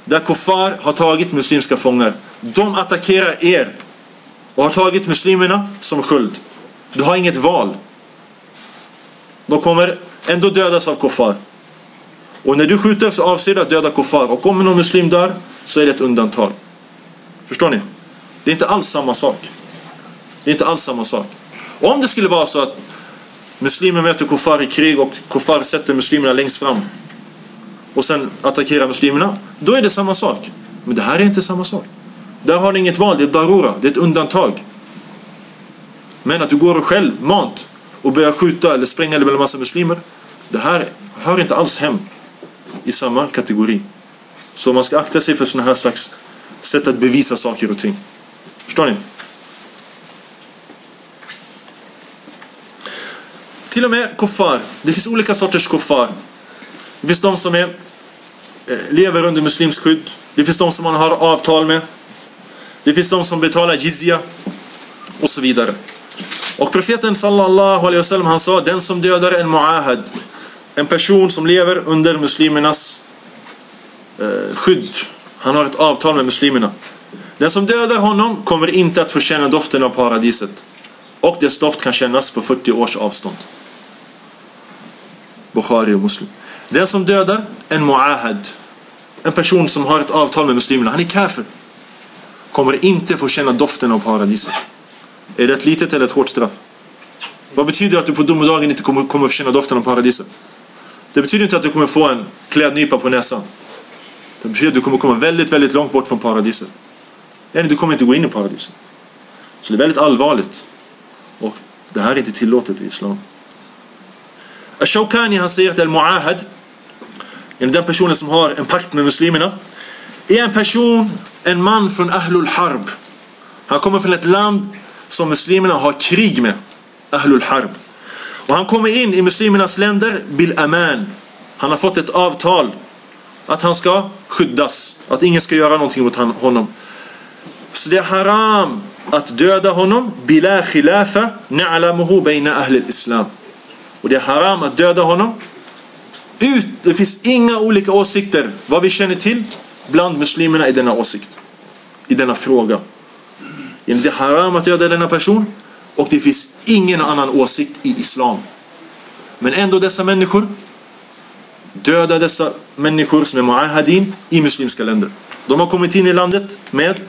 där Kofar har tagit muslimska fångar. De attackerar er och har tagit muslimerna som sköld. Du har inget val. De kommer ändå dödas av Kofar. Och när du skjuter så avser du att döda kuffar. Och om någon muslim dör så är det ett undantag. Förstår ni? Det är inte alls samma sak. Det är inte alls samma sak. Och om det skulle vara så att muslimer möter kuffar i krig och kuffar sätter muslimerna längst fram och sen attackerar muslimerna, då är det samma sak. Men det här är inte samma sak. Där har ni inget val, det är darura, det är ett undantag. Men att du går själv mant och börjar skjuta eller spränga eller en massa muslimer, det här hör inte alls hem i samma kategori. Så man ska akta sig för sådana här slags sätt att bevisa saker och ting. Förstår ni? Till och med kuffar. Det finns olika sorters kuffar. Det finns de som är, eh, lever under muslimsk skydd. Det finns de som man har avtal med. Det finns de som betalar jizya. Och så vidare. Och profeten sallallahu alaihi wasallam han sa den som dödar en muahad en person som lever under muslimernas eh, skydd. Han har ett avtal med muslimerna. Den som dödar honom kommer inte att förtjäna doften av paradiset. Och dess doft kan kännas på 40 års avstånd. Bukhari och Muslim. Den som dödar en muahad, en person som har ett avtal med muslimerna, han är kafir. Kommer inte få känna doften av paradiset. Är det ett litet eller ett hårt straff? Vad betyder att du på domedagen inte kommer, kommer få känna doften av paradiset? Det betyder inte att du kommer få en klädnypa på näsan. Det betyder att du kommer komma väldigt, väldigt långt bort från paradiset. Eller du kommer inte gå in i paradiset. Så det är väldigt allvarligt. Och det här är inte tillåtet i Islam. Ashokani han säger att Al-Mu'ahad, den personen som har en pakt med muslimerna, är en person, en man från Ahlul Harb. Han kommer från ett land som muslimerna har krig med. Ahlul Harb. Och han kommer in i muslimernas länder bil aman. Han har fått ett avtal att han ska skyddas, att ingen ska göra någonting mot honom. Så det är haram att döda honom, bila khilafa na'lamuhu bayna ahli islam. Och det är haram att döda honom. Ut, det finns inga olika åsikter, vad vi känner till, bland muslimerna i denna åsikt. I denna fråga. Det är haram att döda denna person och det finns ingen annan åsikt i islam. Men ändå dessa människor döda dessa människor som är mu'ahadin i muslimska länder. De har kommit in i landet med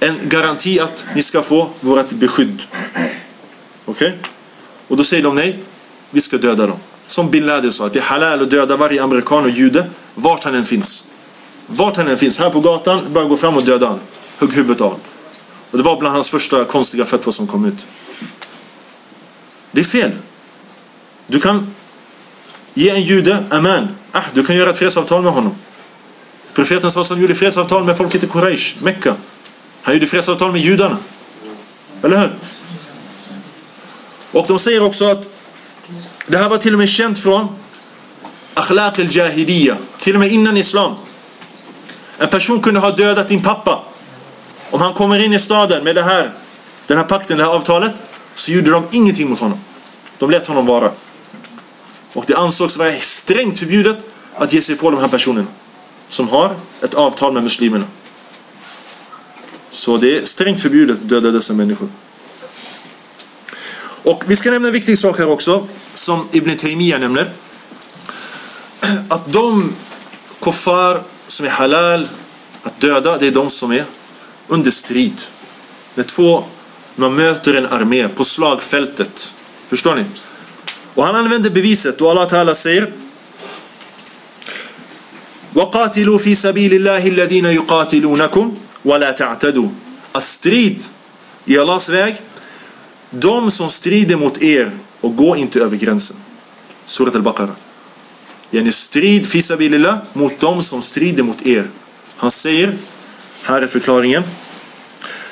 en garanti att ni ska få vårt beskydd. Okej? Okay? Och då säger de nej, vi ska döda dem. Som bin Laden sa, att det är halal att döda varje amerikan och jude vart han än finns. Vart han än finns, här på gatan, bara gå fram och döda honom. Hugg huvudet av honom. Och det var bland hans första konstiga fetwa som kom ut. Det är fel. Du kan ge en jude aman. Ah, du kan göra ett fredsavtal med honom. Profeten sa som gjorde fredsavtal med folket i Quraysh, Mekka. Han gjorde fredsavtal med judarna. Eller hur? Och de säger också att det här var till och med känt från akhlaq al-jahiliya. Till och med innan islam. En person kunde ha dödat din pappa. Om han kommer in i staden med det här, den här pakten, det här avtalet, så gjorde de ingenting mot honom. De lät honom vara. Och det ansågs vara strängt förbjudet att ge sig på de här personerna som har ett avtal med muslimerna. Så det är strängt förbjudet att döda dessa människor. Och vi ska nämna en viktig sak här också, som Ibn Taymiyyah nämner. Att de kuffar som är halal att döda, det är de som är under strid. När två, man möter en armé på slagfältet. Förstår ni? Och han använder beviset och Allah Ta'ala säger وَقَاتِلُوا فِي سَبِيلِ اللَّهِ الَّذِينَ يُقَاتِلُونَكُمْ وَلَا تَعْتَدُوا Att strid i Allahs väg de som strider mot er och gå inte över gränsen. Surat al-Baqarah. Yani strid fisabilillah mot de som strider mot er. Han säger här är förklaringen.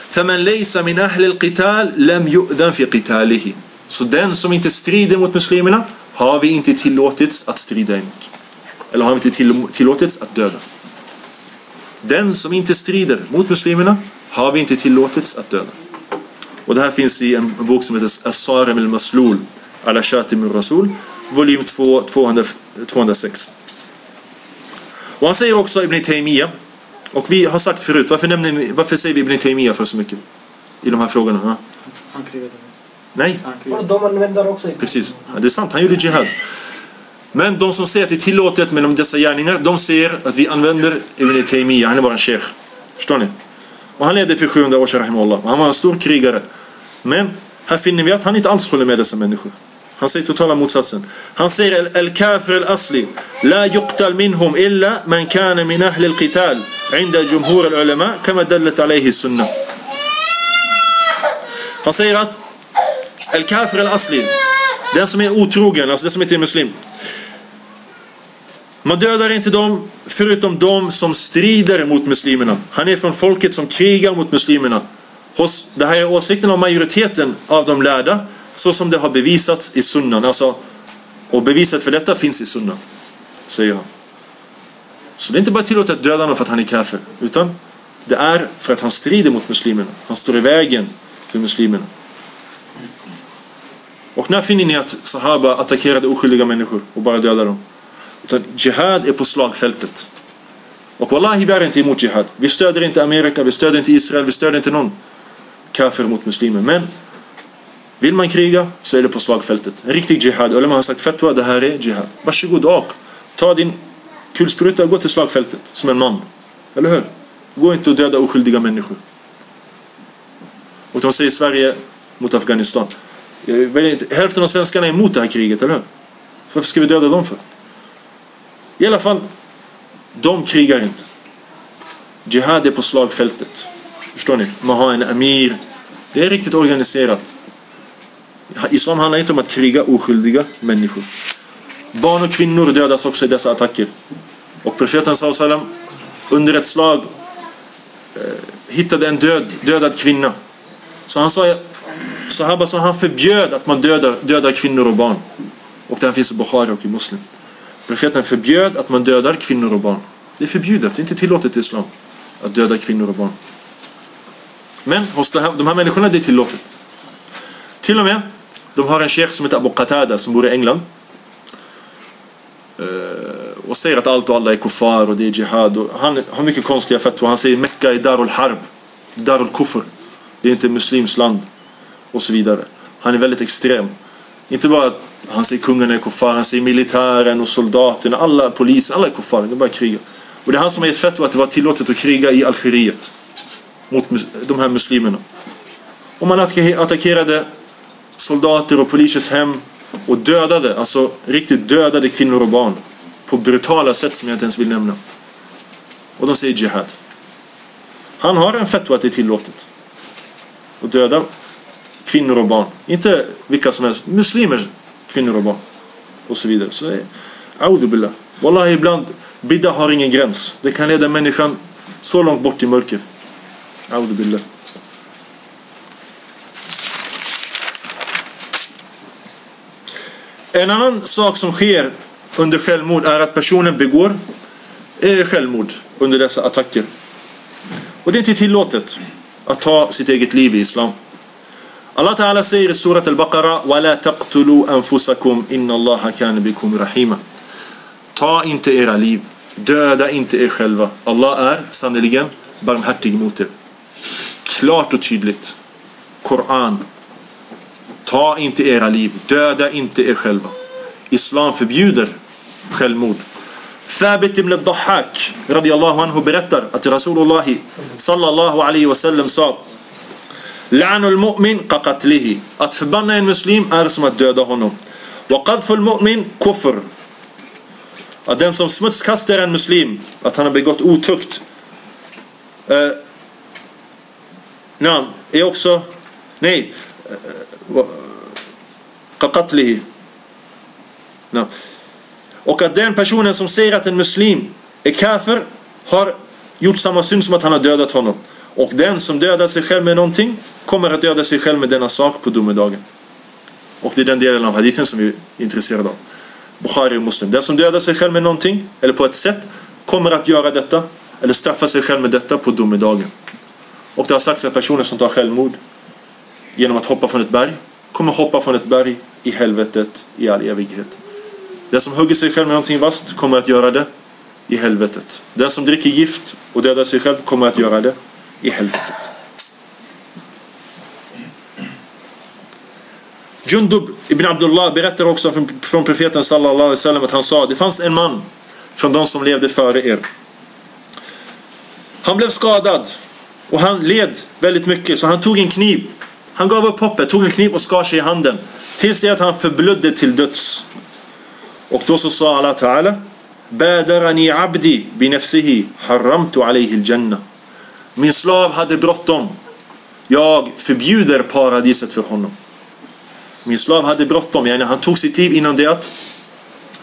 فَمَنْ لَيْسَ مِنْ أَهْلِ الْقِتَالِ لَمْ يُؤْذَنْ فِي قِتَالِهِ Så den som inte strider mot muslimerna har vi inte tillåtits att strida emot. Eller har vi inte tillåtits att döda. Den som inte strider mot muslimerna har vi inte tillåtits att döda. Och det här finns i en bok som heter As-Sarem al-Maslul Ala Shatim al-Rasul volym 2, 200, 206. Och han säger också Ibn Taymiyyah och vi har sagt förut, varför, nämner, varför säger vi Ibn Taymiyyah för så mycket? I de här frågorna? Ja. Nej, Och de använder också precis. Ja, det är sant, han gjorde jihad. Men de som säger att det är tillåtet med dessa gärningar, de säger att vi använder Ibn Taymiyyah, han är bara en sheikh. Förstår ni? Och han ledde för 700 år sedan. Han var en stor krigare. Men här finner vi att han inte alls håller med dessa människor. Han säger totala motsatsen. Han säger al-kafir al-asli la yuqtal minhum illa man kana min ahli al-qital inda jumhur al-ulama kama dallat alayhi sunnah. Han säger att al-kafir al-asli den som är otrogen, alltså den som inte är muslim. Man dödar inte dem förutom de som strider mot muslimerna. Han är från folket som krigar mot muslimerna. Hos, det här är åsikten av majoriteten av de lärda så som det har bevisats i sunnan. Alltså, och beviset för detta finns i sunnan. Säger han. Så det är inte bara tillåtet att döda någon för att han är kafir. Utan det är för att han strider mot muslimerna. Han står i vägen för muslimerna. Och när finner ni att Sahaba attackerade oskyldiga människor och bara dödade dem? Utan jihad är på slagfältet. Och wallahi vi är inte emot jihad. Vi stöder inte Amerika, vi stöder inte Israel, vi stöder inte någon kafir mot muslimer. Men vill man kriga så är det på slagfältet. En riktig jihad. Ulema har sagt fatwa, det här är jihad. Varsågod och ta din kulspruta och gå till slagfältet som en man. Eller hur? Gå inte och döda oskyldiga människor. Och de säger Sverige mot Afghanistan. Hälften av svenskarna är emot det här kriget, eller hur? Varför ska vi döda dem för? I alla fall, de krigar inte. Jihad är på slagfältet. Förstår ni? Man har en emir. Det är riktigt organiserat. Islam handlar inte om att kriga oskyldiga människor. Barn och kvinnor dödas också i dessa attacker. Och profeten sallam under ett slag eh, hittade en död, dödad kvinna. Så han sa, Sahaba sa han förbjöd att man dödar, dödar kvinnor och barn. Och det finns i Bukhari och i Muslim. Profeten förbjöd att man dödar kvinnor och barn. Det är förbjudet, det är inte tillåtet i Islam att döda kvinnor och barn. Men hos de här, de här människorna det är tillåtet. Till och med, de har en sheikh som heter Abu Qatada som bor i England. Eh, och säger att allt och alla är kuffar och det är jihad. Och han har mycket konstiga fatwa. Han säger Mecka är Darul Harb. Darul Kufr. Det är inte muslims land. Och så vidare. Han är väldigt extrem. Inte bara att han säger kungen är kuffar, han säger militären och soldaterna, alla polisen, alla är kuffar. De bara krigar. Och det är han som har gett fatwa att det var tillåtet att kriga i Algeriet. Mot de här muslimerna. Och man attackerade soldater och polisers hem och dödade, alltså riktigt dödade kvinnor och barn på brutala sätt som jag inte ens vill nämna. Och de säger jihad. Han har en fatwa att det är tillåtet att döda kvinnor och barn. Inte vilka som helst, muslimer, kvinnor och barn. Och så vidare. Så det är, Wallahi ibland, bidda har ingen gräns. Det kan leda människan så långt bort i mörker. Audubillah. En annan sak som sker under självmord är att personen begår eh, självmord under dessa attacker. Och det är inte tillåtet att ta sitt eget liv i Islam. Allah Ta'ala säger i surat al-Baqarah وَلَا تَقْتُلُوا أَنفُسَكُمْ إِنَّ اللَّهَ كَانَ بِكُمْ رَحِيمًا Ta inte era liv. Döda inte er själva. Allah är sannoliken barmhärtig mot er. Klart och tydligt. Koran Ta inte era liv, döda inte er själva. Islam förbjuder självmord. Thabit ibn al-Dahhak radiyallahu anhu berättar att Rasulullah sallallahu alaihi wasallam sa La'nul mu'min qaqatlihi. Att förbanna en muslim är som att döda honom. Wa qadful mu'min kufr. Att den som smutskastar en muslim, att han har begått otukt. Eh, nej, är också, nej, eh, قتله no. Och att den personen som säger att en muslim är kafir har gjort samma synd som att han har dödat honom. Och den som dödar sig själv med någonting kommer att döda sig själv med denna sak på domedagen. Och det är den delen av hadithen som vi är intresserade av. Bukhari och Muslim. Den som dödar sig själv med någonting, eller på ett sätt, kommer att göra detta, eller straffa sig själv med detta på domedagen. Och det har sagts att personer som tar självmord genom att hoppa från ett berg kommer hoppa från ett berg i helvetet i all evighet. Den som hugger sig själv med någonting vasst kommer att göra det i helvetet. Den som dricker gift och dödar sig själv kommer att göra det i helvetet. Jundub ibn Abdullah berättar också från profeten sallallahu alaihi wasallam att han sa det fanns en man från de som levde före er. Han blev skadad och han led väldigt mycket så han tog en kniv han gav upp hoppet, tog en kniv och skar sig i handen. Tills det att han förblödde till döds. Och då så sa Allah Ta'ala Badarani abdi binafsihi haramtu alayhi al-janna. Min slav hade bråttom. Jag förbjuder paradiset för honom. Min slav hade bråttom. Yani han tog sitt liv innan det att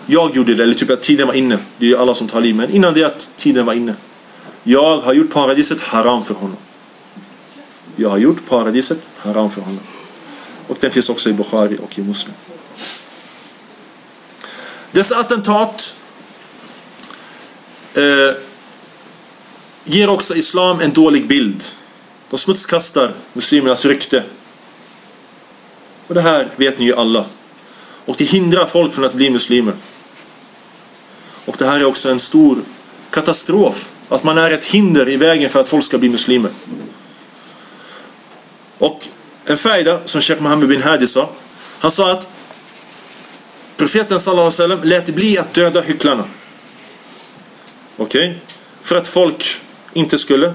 jag gjorde det. Eller typ att tiden var inne. Det är ju alla som tar liv. Men innan det att tiden var inne. Jag har gjort paradiset haram för honom. Jag har gjort paradiset haram för honom. Och den finns också i Bukhari och i Muslim. Dessa attentat eh, ger också islam en dålig bild. De smutskastar muslimernas rykte. Och det här vet ni ju alla. Och det hindrar folk från att bli muslimer. Och det här är också en stor katastrof. Att man är ett hinder i vägen för att folk ska bli muslimer. Och en fejda som Sheikh Mohammed bin Hadi sa. Han sa att profeten sallallahu alaihi wasallam lät bli att döda hycklarna. Okej? Okay? För att folk inte skulle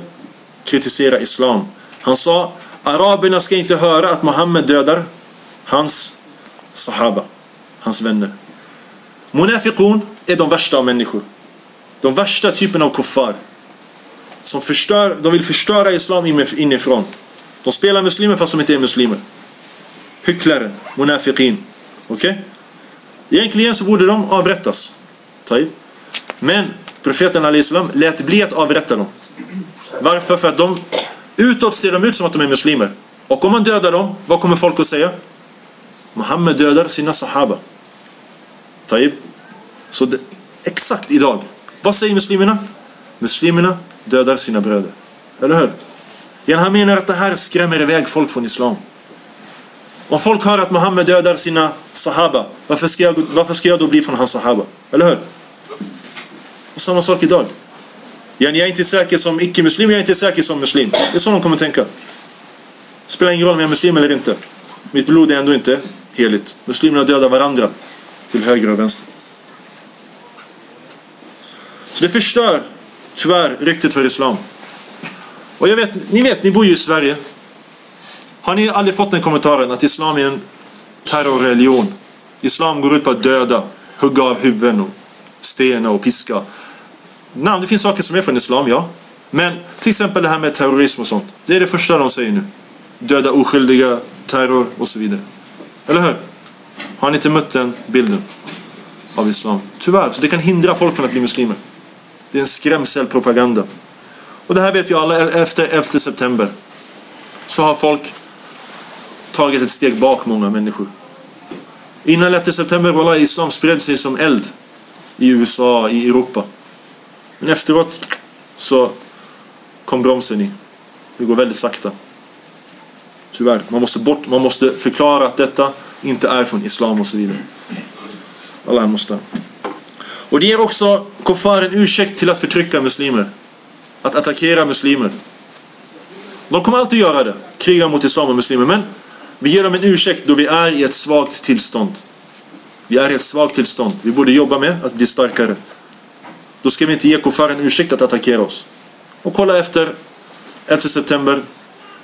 kritisera islam. Han sa araberna ska inte höra att Mohammed dödar hans sahaba, hans vänner. Munafiqun är de värsta av människor. De värsta typen av kuffar. Som förstör, de vill förstöra islam inifrån. De spelar muslimer fast de inte är muslimer. Hycklare, munafiqin. Okej? Okay? Egentligen så borde de avrättas. Men profeten al-Islam lät bli att avrätta dem. Varför? För att de utåt ser de ut som att de är muslimer. Och om man dödar dem, vad kommer folk att säga? Muhammed dödar sina sahaba. Taib. Så Exakt idag. Vad säger muslimerna? Muslimerna dödar sina bröder. Eller hur? Ja, han menar att det här skrämmer iväg folk från Islam. Om folk hör att Muhammed dödar sina sahaba, varför ska jag, varför ska jag då bli från hans sahaba? Eller hur? Och samma sak idag. Jag är inte säker som icke-muslim, jag är inte säker som muslim. Det är så de kommer tänka. Det spelar ingen roll om jag är muslim eller inte. Mitt blod är ändå inte heligt. Muslimerna dödar varandra till höger och vänster. Så det förstör tyvärr ryktet för islam. Och jag vet, ni vet, ni bor ju i Sverige. Har ni aldrig fått den kommentaren att islam är en terrorreligion? Islam går ut på att döda, hugga av huvuden och stena och piska. Nej, det finns saker som är från islam, ja. Men till exempel det här med terrorism och sånt. Det är det första de säger nu. Döda oskyldiga, terror och så vidare. Eller hur? Har ni inte mött den bilden av islam? Tyvärr, så det kan hindra folk från att bli muslimer. Det är en skrämselpropaganda. Och det här vet ju alla e- efter 11 september. Så har folk tagit ett steg bak, många människor. Innan 11 september var islam spred sig som eld i USA, i Europa. Men efteråt så kom bromsen i. Det går väldigt sakta. Tyvärr. Man måste, bort, man måste förklara att detta inte är från Islam och så vidare. Allah måste. Och det ger också kuffar en ursäkt till att förtrycka muslimer. Att attackera muslimer. De kommer alltid göra det. Kriga mot Islam och muslimer. Men vi ger dem en ursäkt då vi är i ett svagt tillstånd. Vi är i ett svagt tillstånd. Vi borde jobba med att bli starkare. Då ska vi inte ge kuffar en ursäkt att attackera oss. Och kolla efter 11 september.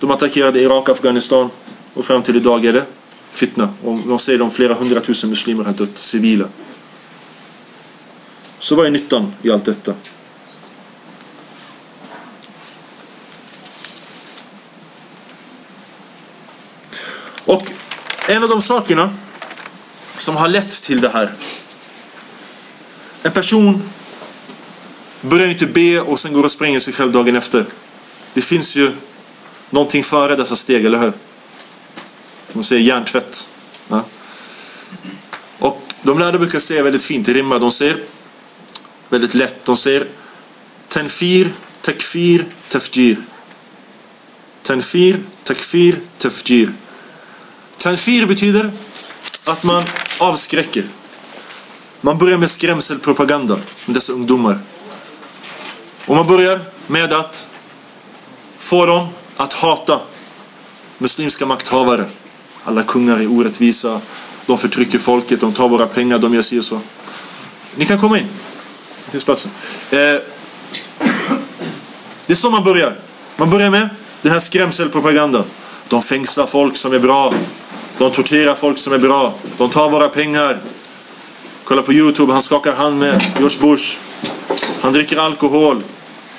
De attackerade Irak, Afghanistan. Och fram till idag är det fitna. Och de säger att flera hundratusen muslimer har dött, civila. Så vad är nyttan i allt detta? Och en av de sakerna som har lett till det här. En person börjar inte be och sen går och spränger sig själv dagen efter. Det finns ju någonting före dessa steg, eller hur? De säger hjärntvätt. Ja. Och de lärde brukar säga väldigt fint i rimmar. De säger väldigt lätt. De säger Tenfir takfir, tafjir. Tenfir takfir, tafjir. Tanfir betyder att man avskräcker. Man börjar med skrämselpropaganda med dessa ungdomar. Och man börjar med att få dem att hata muslimska makthavare. Alla kungar är orättvisa. De förtrycker folket, de tar våra pengar, de gör si och så. Ni kan komma in. Det finns platser. Eh, det är så man börjar. Man börjar med den här skrämselpropagandan. De fängslar folk som är bra. De torterar folk som är bra. De tar våra pengar. Kolla på Youtube, han skakar hand med George Bush. Han dricker alkohol.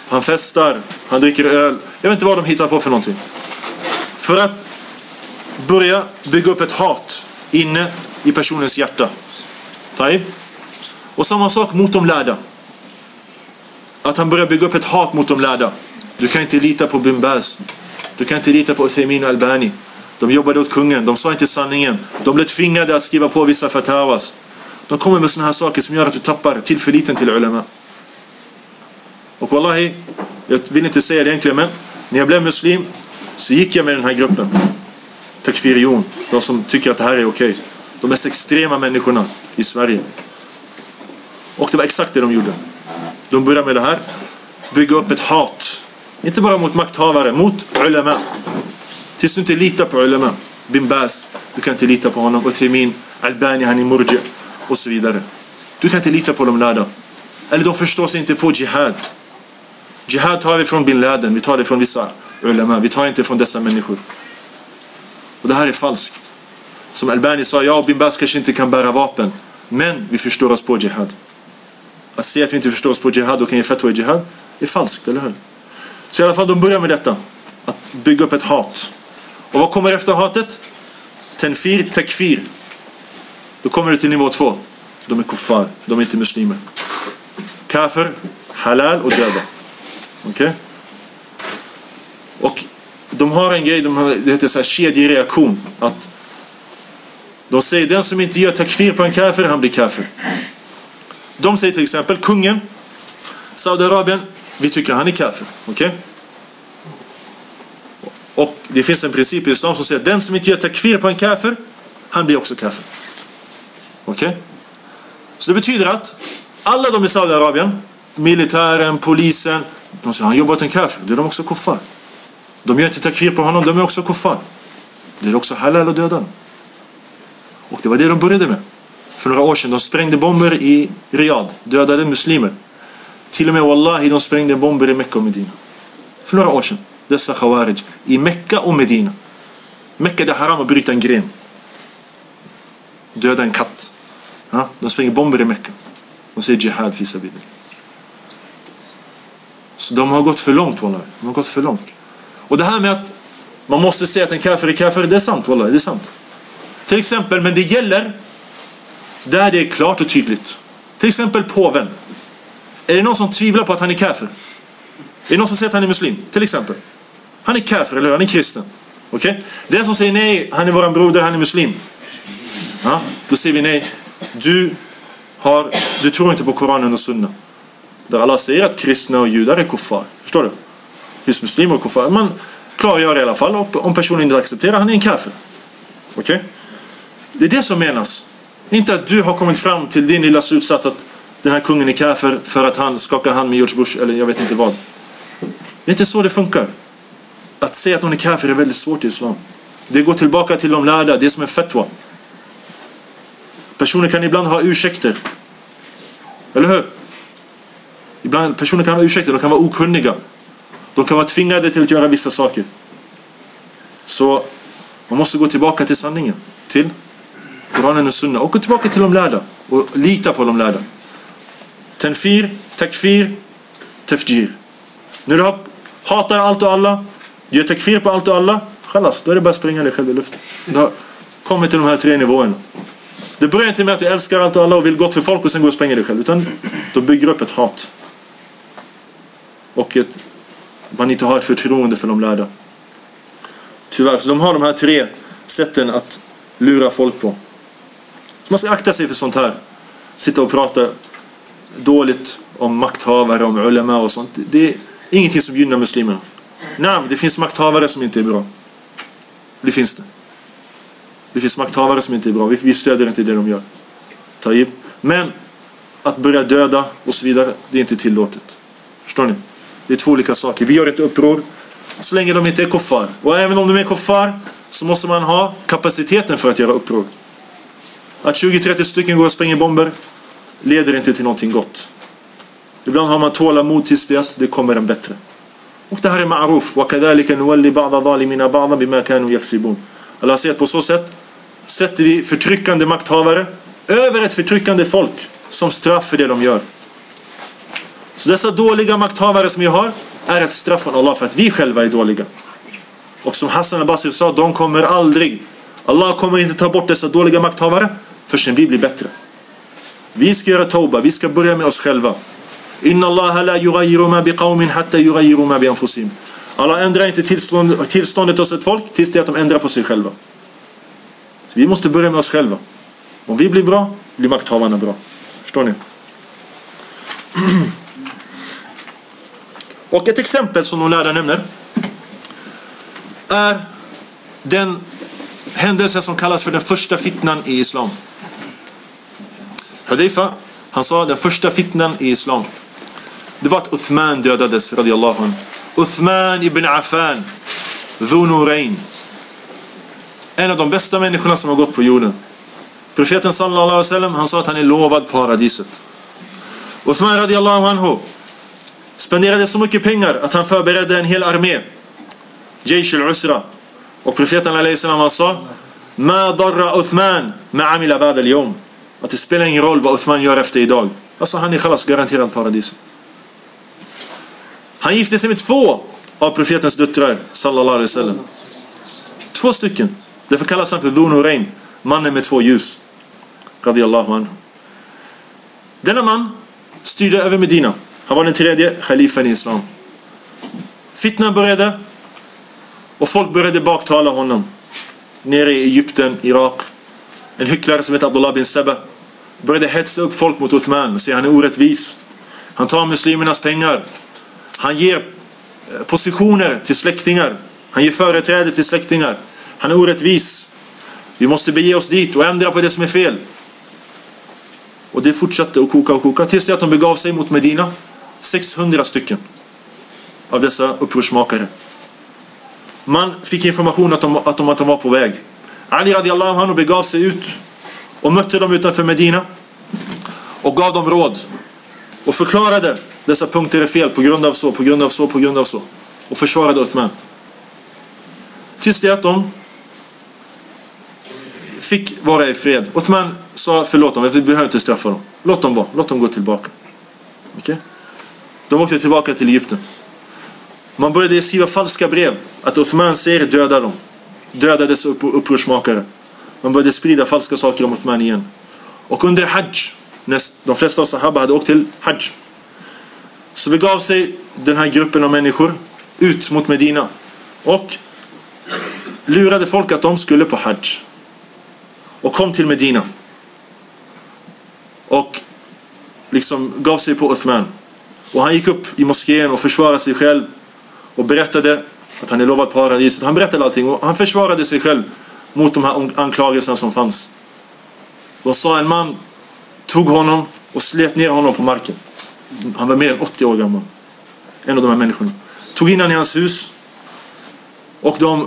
Han festar. Han dricker öl. Jag vet inte vad de hittar på för någonting. För att börja bygga upp ett hat inne i personens hjärta. Och samma sak mot de lärda. Att han börjar bygga upp ett hat mot de lärda. Du kan inte lita på Bin Baz. Du kan inte lita på Uthaymin och Albani. De jobbade åt kungen, de sa inte sanningen. De blev tvingade att skriva på vissa fatawas. De kommer med sådana här saker som gör att du tappar tillförliten till ulema. Och wallahi, jag vill inte säga det egentligen men när jag blev muslim så gick jag med den här gruppen. Takfirion, de som tycker att det här är okej. Okay. De mest extrema människorna i Sverige. Och det var exakt det de gjorde. De började med det här. Bygga upp ett hat. Inte bara mot makthavare, mot ulema. Tills du inte litar på ulema. Bin Baz, du kan inte lita på honom. Uthaymin, Albani, han är murji. Och så vidare. Du kan inte lita på de lärda. Eller de förstår sig inte på jihad. Jihad tar vi från bin Laden, vi tar det från vissa ulema. Vi tar inte från dessa människor. Och det här är falskt. Som Albani sa, jag och bin Baz kanske inte kan bära vapen. Men vi förstår oss på jihad. Att säga att vi inte förstår oss på jihad och kan ge fatwa i jihad är falskt, eller hur? Så i alla fall, de börjar med detta. Att bygga upp ett hat. Och vad kommer efter hatet? Tenfir, takfir. Då kommer du till nivå två. De är kuffar, de är inte muslimer. Kafir, halal och döda. Okej? Okay? Och de har en grej, de har, det heter så här kedjereaktion. Att de säger den som inte gör takfir på en kafir, han blir kafir. De säger till exempel, kungen, Saudiarabien, vi tycker han är kafir. Okej? Och det finns en princip i Islam som säger att den som inte gör takfir på en kafir, han blir också kafir. Okej? Så det betyder att alla de i Saudiarabien, militären, polisen, de säger han jobbar åt en kafir, då är de också kuffar. De gör inte takfir på honom, de är också kuffar. Det är också halal att döda dem. Och det var det de började med. För några år sedan, de sprängde bomber i Riyadh, dödade muslimer. Till och med Wallahi, de sprängde bomber i Mecka och Medina. För några år sedan. Dessa khawarij. I Mecka och Medina. Mecka det är haram att bryta en gren. Döda en katt. Ja, de spränger bomber i Mecka. De säger jihad fi sabilillah. Så de har gått för långt wallah. De har gått för långt. Och det här med att man måste säga att en kafir är kafir, det är sant wallah. det är sant. Till exempel, men det gäller där det är klart och tydligt. Till exempel påven. Är det någon som tvivlar på att han är kafir? Är det någon som säger att han är muslim? Till exempel. Han är kafir, eller hur? Han är kristen. Okej? Okay? Den som säger nej, han är våran broder, han är muslim. Ja, då säger vi nej. Du, har, du tror inte på Koranen och Sunna. Där alla säger att kristna och judar är kuffar. Förstår du? Det finns muslimer och kuffar. Man klargör i alla fall. Om personen inte accepterar, han är en kafir. Okej? Okay? Det är det som menas. Inte att du har kommit fram till din lilla slutsats att den här kungen är kafir för att han skakar hand med George Bush eller jag vet inte vad. Det är inte så det funkar. Att säga att någon är kafir är väldigt svårt i Islam. Det går tillbaka till de lärda, det är som en fetwa. Personer kan ibland ha ursäkter. Eller hur? Ibland, personer kan ha ursäkter, de kan vara okunniga. De kan vara tvingade till att göra vissa saker. Så man måste gå tillbaka till sanningen. Till Koranen och Sunna. Och gå tillbaka till de lärda. Och lita på de lärda. Tenfir, takfir, tefjir. När du hatar allt och alla, gör takfir på allt och alla, Chalas, då är det bara att springa dig själv i luften. Då har kommit till de här tre nivåerna. Det börjar inte med att du älskar allt och alla och vill gott för folk och sen går och spränger dig själv. Utan då bygger upp ett hat. Och ett, man inte har ett förtroende för de lärda. Tyvärr, så de har de här tre sätten att lura folk på. Så man ska akta sig för sånt här. Sitta och prata dåligt om makthavare, om ulema och sånt. Det är ingenting som gynnar muslimerna. Nej, det finns makthavare som inte är bra. Det finns det. Det finns makthavare som inte är bra. Vi, vi stödjer inte det de gör. Taib. Men att börja döda och så vidare, det är inte tillåtet. Förstår ni? Det är två olika saker. Vi gör ett uppror så länge de inte är koffar. Och även om de är koffar så måste man ha kapaciteten för att göra uppror. Att 20-30 stycken går och spränger bomber leder inte till någonting gott. Ibland har man tålamod tills det att det kommer en bättre. Och det här är ma'ruf. وَكَذَلِكَ نُوَلِّ بَعْضَ ظَالِمِينَ بَعْضًا بِمَا كَانُوا يَكْسِبُونَ Allah säger att på så sätt sätter vi förtryckande makthavare över ett förtryckande folk som straff för det de gör. Så dessa dåliga makthavare som vi har är ett straff från Allah för att vi själva är dåliga. Och som Hassan al-Basri sa, de kommer aldrig, Allah kommer inte ta bort dessa dåliga makthavare förrän vi blir bättre. Vi ska göra tauba, vi ska börja med oss själva. Inna Allah la yughayyiru ma biqaumin hatta yughayyiru ma bi anfusihim. Allah ändrar inte tillstånd, tillståndet hos ett folk tills det att de ändrar på sig själva. Så vi måste börja med oss själva. Om vi blir bra, blir makthavarna bra. Förstår ni? Och ett exempel som de lärda nämner är den händelse som kallas för den första fitnan i Islam. Hadifa, han sa den första fitnan i Islam. Det var att Uthman dödades, radiallahu anhu. Uthman ibn Affan, Dhunurain. En av de bästa människorna som har gått på jorden. Profeten sallallahu alaihi wasallam, han sa att han är lovad paradiset. Uthman radiallahu anhu spenderade så mycket pengar att han förberedde en hel armé. Jaysh al-Usra. Och profeten alaihi wasallam han sa Ma darra Uthman ma'amila ba'da al-yawm. Att det spelar ingen roll vad Uthman gör efter idag. Alltså han är garanterad paradiset. Han gifte sig med två av profetens döttrar, sallallahu alaihi wasallam. Två stycken. Därför kallas han för Dhunurain, mannen med två ljus. Radiallahu anhu. Denna man styrde över Medina. Han var den tredje Khalifen i Islam. Fitnan började och folk började baktala honom. Nere i Egypten, Irak. En hycklare som heter Abdullah bin Seba började hetsa upp folk mot Uthman och säga han är orättvis. Han tar muslimernas pengar. Han ger eh, positioner till släktingar. Han ger företräde till släktingar. Han är orättvis. Vi måste bege oss dit och ändra på det som är fel. Och det fortsatte att koka och koka tills det att de begav sig mot Medina. 600 stycken av dessa upprorsmakare. Man fick information att de, att de, att de var på väg. Ali radiallahu anhu begav sig ut och mötte dem utanför Medina och gav dem råd och förklarade dessa punkter är fel på grund av så, på grund av så, på grund av så och försvarade Uthman. Tills det att de fick vara i fred. Uthman sa förlåt dem, vi behöver inte straffa dem. Låt dem vara, låt dem gå tillbaka. Okay? De åkte tillbaka till Egypten. Man började skriva falska brev. Att Uthman säger döda dem. Döda dessa upp, upprorsmakare. Man började sprida falska saker om Uthman igen. Och under Hajj, när de flesta av Sahaba hade åkt till Hajj. Så begav sig den här gruppen av människor ut mot Medina. Och lurade folk att de skulle på Hajj. Och kom till Medina. Och liksom gav sig på Uthman. Och han gick upp i moskén och försvarade sig själv. Och berättade att han är lovad paradiset. Han berättade allting och han försvarade sig själv mot de här anklagelserna som fanns. Då sa en man, tog honom och slet ner honom på marken. Han var mer än 80 år gammal. En av de här människorna. Tog in honom i hans hus. Och de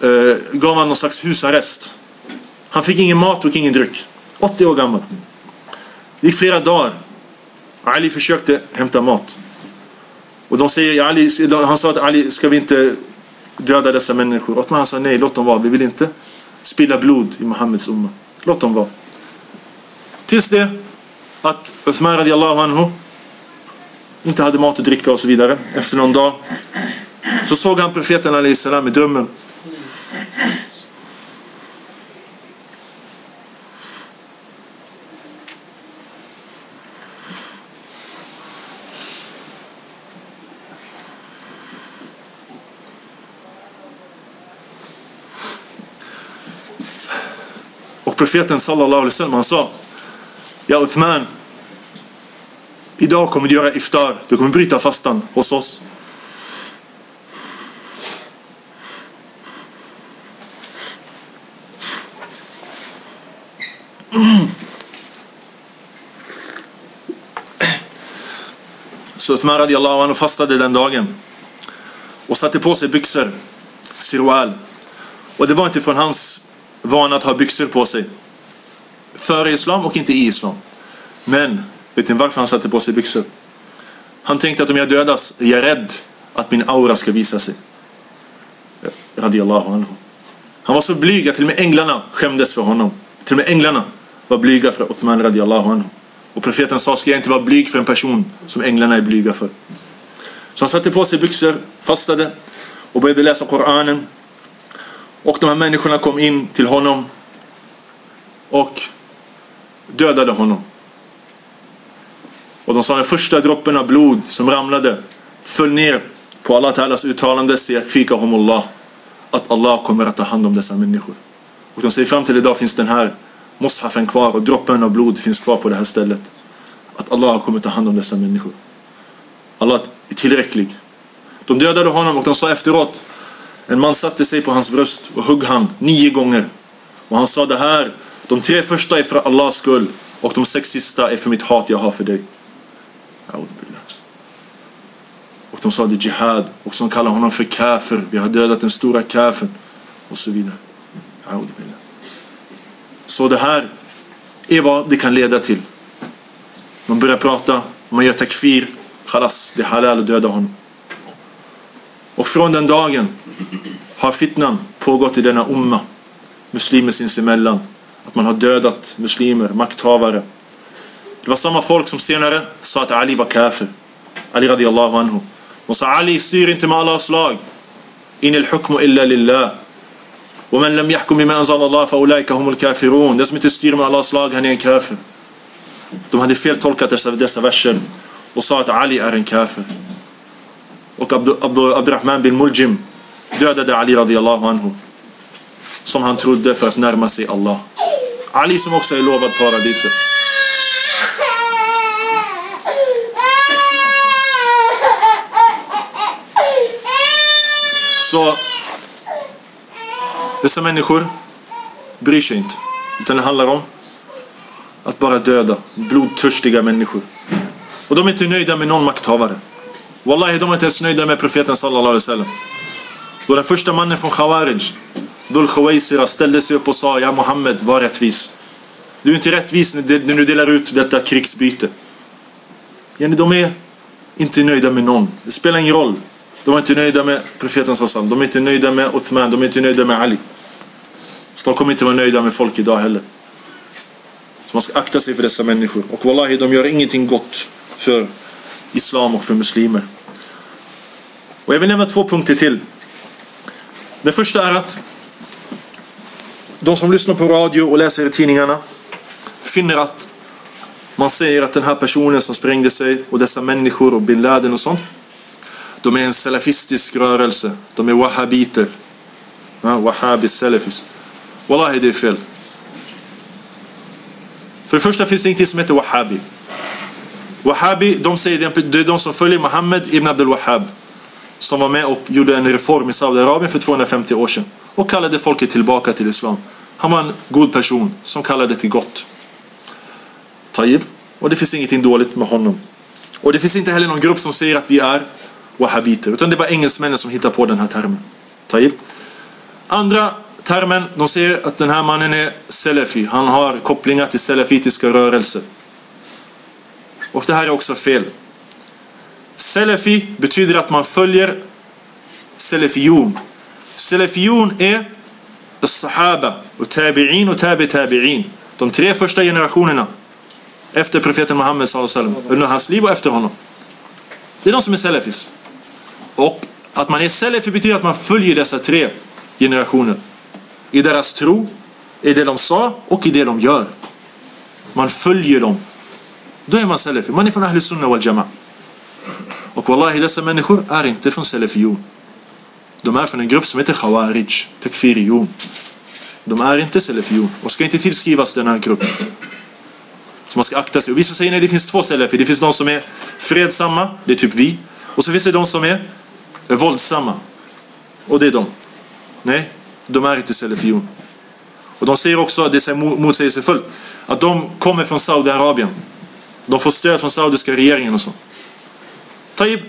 eh, gav honom någon slags husarrest. Han fick ingen mat och ingen dryck. 80 år gammal. Det gick flera dagar. Ali försökte hämta mat. Och de säger, Ali, han sa att Ali, ska vi inte döda dessa människor? Och han sa nej, låt dem vara. Vi vill inte spilla blod i Muhammeds umma. Låt dem vara. Tills det att Uthman radiallahu anhu inte hade mat och dricka och så vidare. Efter någon dag så såg han profeten alayhi i drömmen. Och profeten sallallahu alaihi wasallam han sa Ja Uthman Idag kommer du göra iftar. Du kommer bryta fastan hos oss. Så Uthman radiallahu anhu fastade den dagen. Och satte på sig byxor. Sirwal. Och det var inte från hans vana att ha byxor på sig. Före islam och inte i islam. Men, vet ni varför han satte på sig byxor? Han tänkte att om jag dödas är jag rädd att min aura ska visa sig. Radiallahu anhu. Han var så blyg att till och med änglarna skämdes för honom. Till och med änglarna var blyga för Uthman radiallahu anhu. Och profeten sa, ska jag inte vara blyg för en person som änglarna är blyga för? Så han satte på sig byxor, fastade och började läsa Koranen. Och de här människorna kom in till honom och dödade honom. Och de sa den första droppen av blod som ramlade föll ner på Allah Talas uttalande Allah att Allah kommer att ta hand om dessa människor. Och de säger fram till idag finns den här moshafen kvar och droppen av blod finns kvar på det här stället. Att Allah kommer ta hand om dessa människor. Allah är tillräcklig. De dödade honom och de sa efteråt en man satte sig på hans bröst och högg han nio gånger. Och han sa det här, de tre första är för Allahs skull och de sex sista är för mitt hat jag har för dig. Och de sa det är jihad och som kallar honom för kafir. Vi har dödat den stora kafiren och så vidare. Så det här är vad det kan leda till. Man börjar prata, man gör takfir, khalas, det är halal att döda honom. Och från den dagen har fitnan pågått i denna umma, muslimer sinsemellan. Att man har dödat muslimer, makthavare. Det var samma folk som senare sa att Ali var kafir. Ali radiallahu anhu. De sa Ali styr inte med Allahs lag. In il hukmu illa lillah. ومن لم يحكم بما أنزل الله فأولئك هم الكافرون. Den som inte styr med Allahs lag, han är en kafir. De hade fel tolkat dessa, dessa verser och sa att Ali är en kafir. Och Abdurrahman bin Muljim dödade Ali radiallahu anhu. Som han trodde för att närma sig Allah. Ali som också är lovad paradiset. Dessa människor bryr sig inte. Utan det handlar om att bara döda blodtörstiga människor. Och de är inte nöjda med någon makthavare. Wallahi, de är inte ens nöjda med profeten sallallahu alaihi wasallam. Då den första mannen från Khawarij, Dhul Khawaisira, ställde sig upp och sa Ja Muhammed, var rättvis. Du är inte rättvis när du delar ut detta krigsbyte. De är inte nöjda med någon. Det spelar ingen roll. De är inte nöjda med profeten Sassan. De är inte nöjda med Uthman. De är inte nöjda med Ali. Så de kommer inte vara nöjda med folk idag heller. Så man ska akta sig för dessa människor. Och wallahi, de gör ingenting gott för islam och för muslimer. Och jag vill nämna två punkter till. Den första är att de som lyssnar på radio och läser i tidningarna finner att man säger att den här personen som sprängde sig och dessa människor och bin Laden och sånt de är en salafistisk rörelse. De är wahhabiter. Ja, wahhabi salafis. Wallahi det är fel. För det första finns det ingenting som heter wahhabi. Wahhabi, de säger det är de som följer Muhammed ibn Abdul Wahhab. Som var med och gjorde en reform i Saudiarabien för 250 år sedan. Och kallade folket tillbaka till Islam. Han var en god person som kallade till gott. Tayyib. Och det finns ingenting dåligt med honom. Och det finns inte heller någon grupp som säger att vi är wahhabiter. Utan det var engelsmännen som hittade på den här termen. Taib. Andra termen, de säger att den här mannen är Salafi. Han har kopplingar till salafitiska rörelser. Och det här är också fel. Salafi betyder att man följer Salafiyun. Salafiyun är Sahaba och Tabi'in och Tabi Tabi'in. De tre första generationerna efter profeten Muhammed sallallahu under hans liv och efter honom. Det är de som är Salafis. Och att man är Selefi betyder att man följer dessa tre generationer. I deras tro, i det de sa och i det de gör. Man följer dem. Då är man Selefi. Man är från Ahl Sunnah wal Jama. Och wallahi, dessa människor är inte från Salafiyun. De är från en grupp som heter Khawarij, Takfiriyun. De är inte Salafiyun och ska inte tillskrivas den här gruppen. Så man ska akta sig. Och vissa säger nej, det finns två Selefi. Det finns de som är fredsamma, det är typ vi. Och så finns det de som är våldsamma. Och det är de. Nej, de är inte Selefion. Och de säger också, det är motsägelsefullt, att de kommer från Saudiarabien. De får stöd från saudiska regeringen och så. Taib,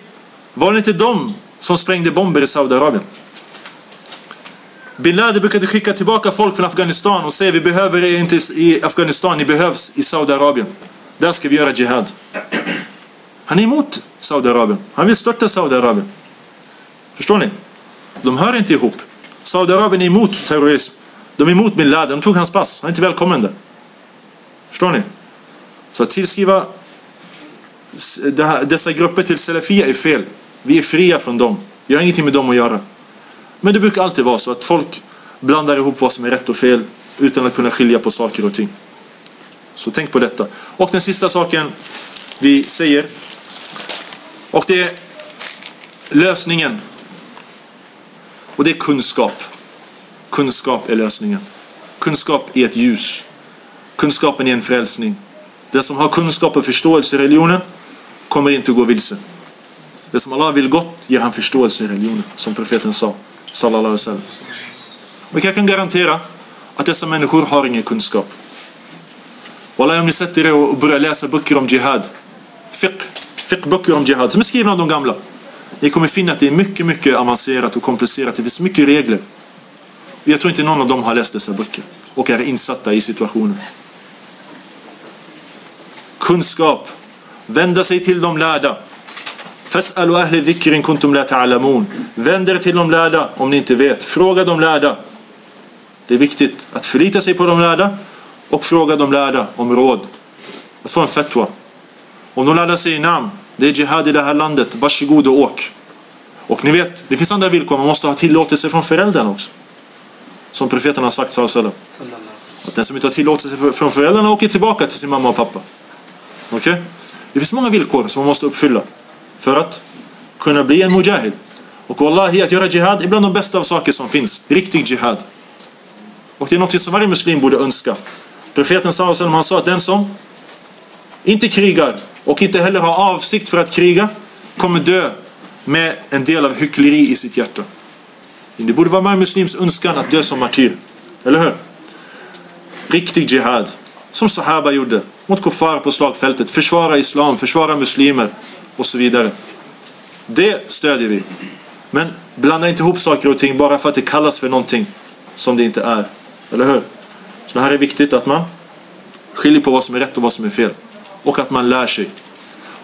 var det inte de som sprängde bomber i Saudiarabien? Bin Laden brukade skicka tillbaka folk från Afghanistan och säga vi behöver er inte i Afghanistan, ni behövs i Saudiarabien. Där ska vi göra jihad. Han är emot Saudiarabien. Han vill störta Saudiarabien. Förstår ni? De hör inte ihop. Saudiarabien är emot terrorism. De är emot bin Laden. De tog hans pass. Han är inte välkommen där. Förstår ni? Så att tillskriva dessa grupper till Salafia är fel. Vi är fria från dem. Vi har ingenting med dem att göra. Men det brukar alltid vara så att folk blandar ihop vad som är rätt och fel utan att kunna skilja på saker och ting. Så tänk på detta. Och den sista saken vi säger och det är lösningen. Och det är kunskap. Kunskap är lösningen. Kunskap är ett ljus. Kunskapen är en frälsning. Den som har kunskap och förståelse i religionen kommer inte att gå vilse. Det som Allah vill gott ger han förståelse i religionen, som profeten sa. Sallallahu alaihi wasallam. Och jag kan garantera att dessa människor har ingen kunskap. Wallah, om ni sätter er och börjar läsa böcker om jihad, fiqh, fiqh-böcker om jihad, som är skrivna av de gamla. Ni kommer finna att det är mycket, mycket avancerat och komplicerat. Det finns mycket regler. Jag tror inte någon av dem har läst dessa böcker och är insatta i situationen. Kunskap. Vända sig till de lärda. Fas'alu ahli dhikrin kuntum la ta'lamun. Vänd er till de lärda om ni inte vet. Fråga de lärda. Det är viktigt att förlita sig på de lärda och fråga de lärda om råd. Att få en fatwa. Om de lärda säger namn, det är jihad i det här landet, varsågod och åk. Och ni vet, det finns andra villkor, man måste ha tillåtelse från föräldrarna också. Som profeten har sagt, sallallahu Att den som inte har tillåtelse från föräldrarna åker tillbaka till sin mamma och pappa. Okej? Okay? Det finns många villkor som man måste uppfylla för att kunna bli en mujahid. Och wallahi, att göra jihad är bland de bästa av saker som finns. Riktig jihad. Och det är något som varje muslim borde önska. Profeten sa, han sa att den som inte krigar och inte heller har avsikt för att kriga kommer dö med en del av hyckleri i sitt hjärta. Det borde vara varje muslims önskan att dö som martyr. Eller hur? Riktig jihad. Som Sahaba gjorde. Mot kuffar på slagfältet. Försvara islam, försvara muslimer och så vidare. Det stödjer vi. Men blanda inte ihop saker och ting bara för att det kallas för någonting som det inte är. Eller hur? Så det här är viktigt att man skiljer på vad som är rätt och vad som är fel. Och att man lär sig.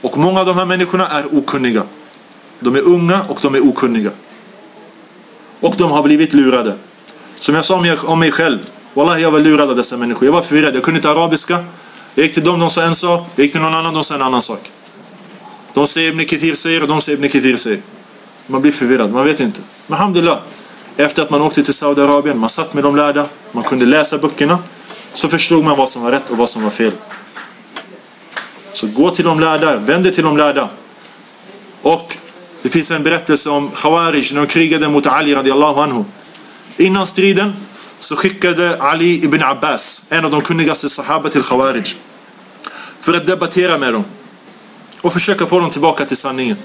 Och många av de här människorna är okunniga. De är unga och de är okunniga. Och de har blivit lurade. Som jag sa om mig själv. Wallah, jag var lurad av dessa människor. Jag var förvirrad. Jag kunde inte arabiska. Jag gick till dem, de sa en sak. Jag gick till någon annan, de sa en annan sak. De säger Ibn Kathir säger och de säger Ibn Kathir säger. Man blir förvirrad, man vet inte. Men alhamdulillah. Efter att man åkte till Saudiarabien, man satt med de lärda, man kunde läsa böckerna. Så förstod man vad som var rätt och vad som var fel. Så gå till de lärda, vänd dig till de lärda. Och det finns en berättelse om Khawarij när de krigade mot Ali radiallahu anhu. Innan striden så skickade Ali ibn Abbas, en av de kunnigaste sahaba till Khawarij. För att debattera med dem. Och försöka få dem tillbaka till sanningen.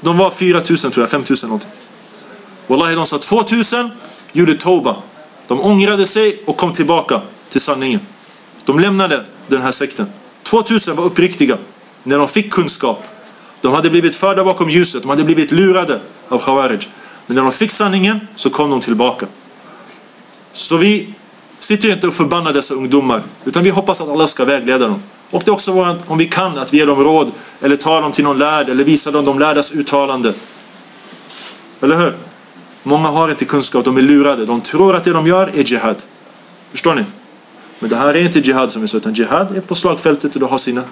De var 4000 tror jag, 5000 någonting. Wallahi de sa 2000 gjorde Toba. De ångrade sig och kom tillbaka till sanningen. De lämnade den här sekten. 2000 var uppriktiga när de fick kunskap. De hade blivit förda bakom ljuset, de hade blivit lurade av Khawarij. Men när de fick sanningen så kom de tillbaka. Så vi sitter inte och förbannar dessa ungdomar, utan vi hoppas att alla ska vägleda dem. Och det är också våran, om vi kan, att vi ger dem råd, eller tar dem till någon lärd, eller visar dem de lärdas uttalande. Eller hur? Många har inte kunskap, de är lurade. De tror att det de gör är jihad. Förstår ni? Men det här är inte jihad som vi sa, utan jihad är på slagfältet och det har sina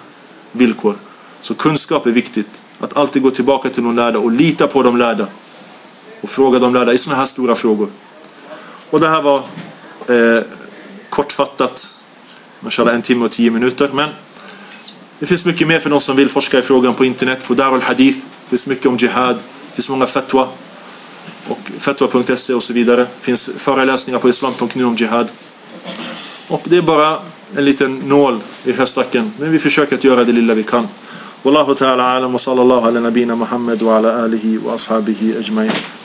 villkor. Så kunskap är viktigt. Att alltid gå tillbaka till de lärda och lita på de lärda. Och fråga de lärda i sådana här stora frågor. Och det här var eh, kortfattat, mashallah en timme och tio minuter. Men det finns mycket mer för de som vill forska i frågan på internet, på Darul Hadith. Det finns mycket om jihad, det finns många fatwa. Och fatwa.se och så vidare. Det finns föreläsningar på islam.nu om jihad. Och det är bara en liten nål i höstacken. Men vi försöker att göra det lilla vi kan. Wallahu ta'ala alam wa sallallahu ala nabina Muhammad wa ala alihi wa ashabihi ajma'in.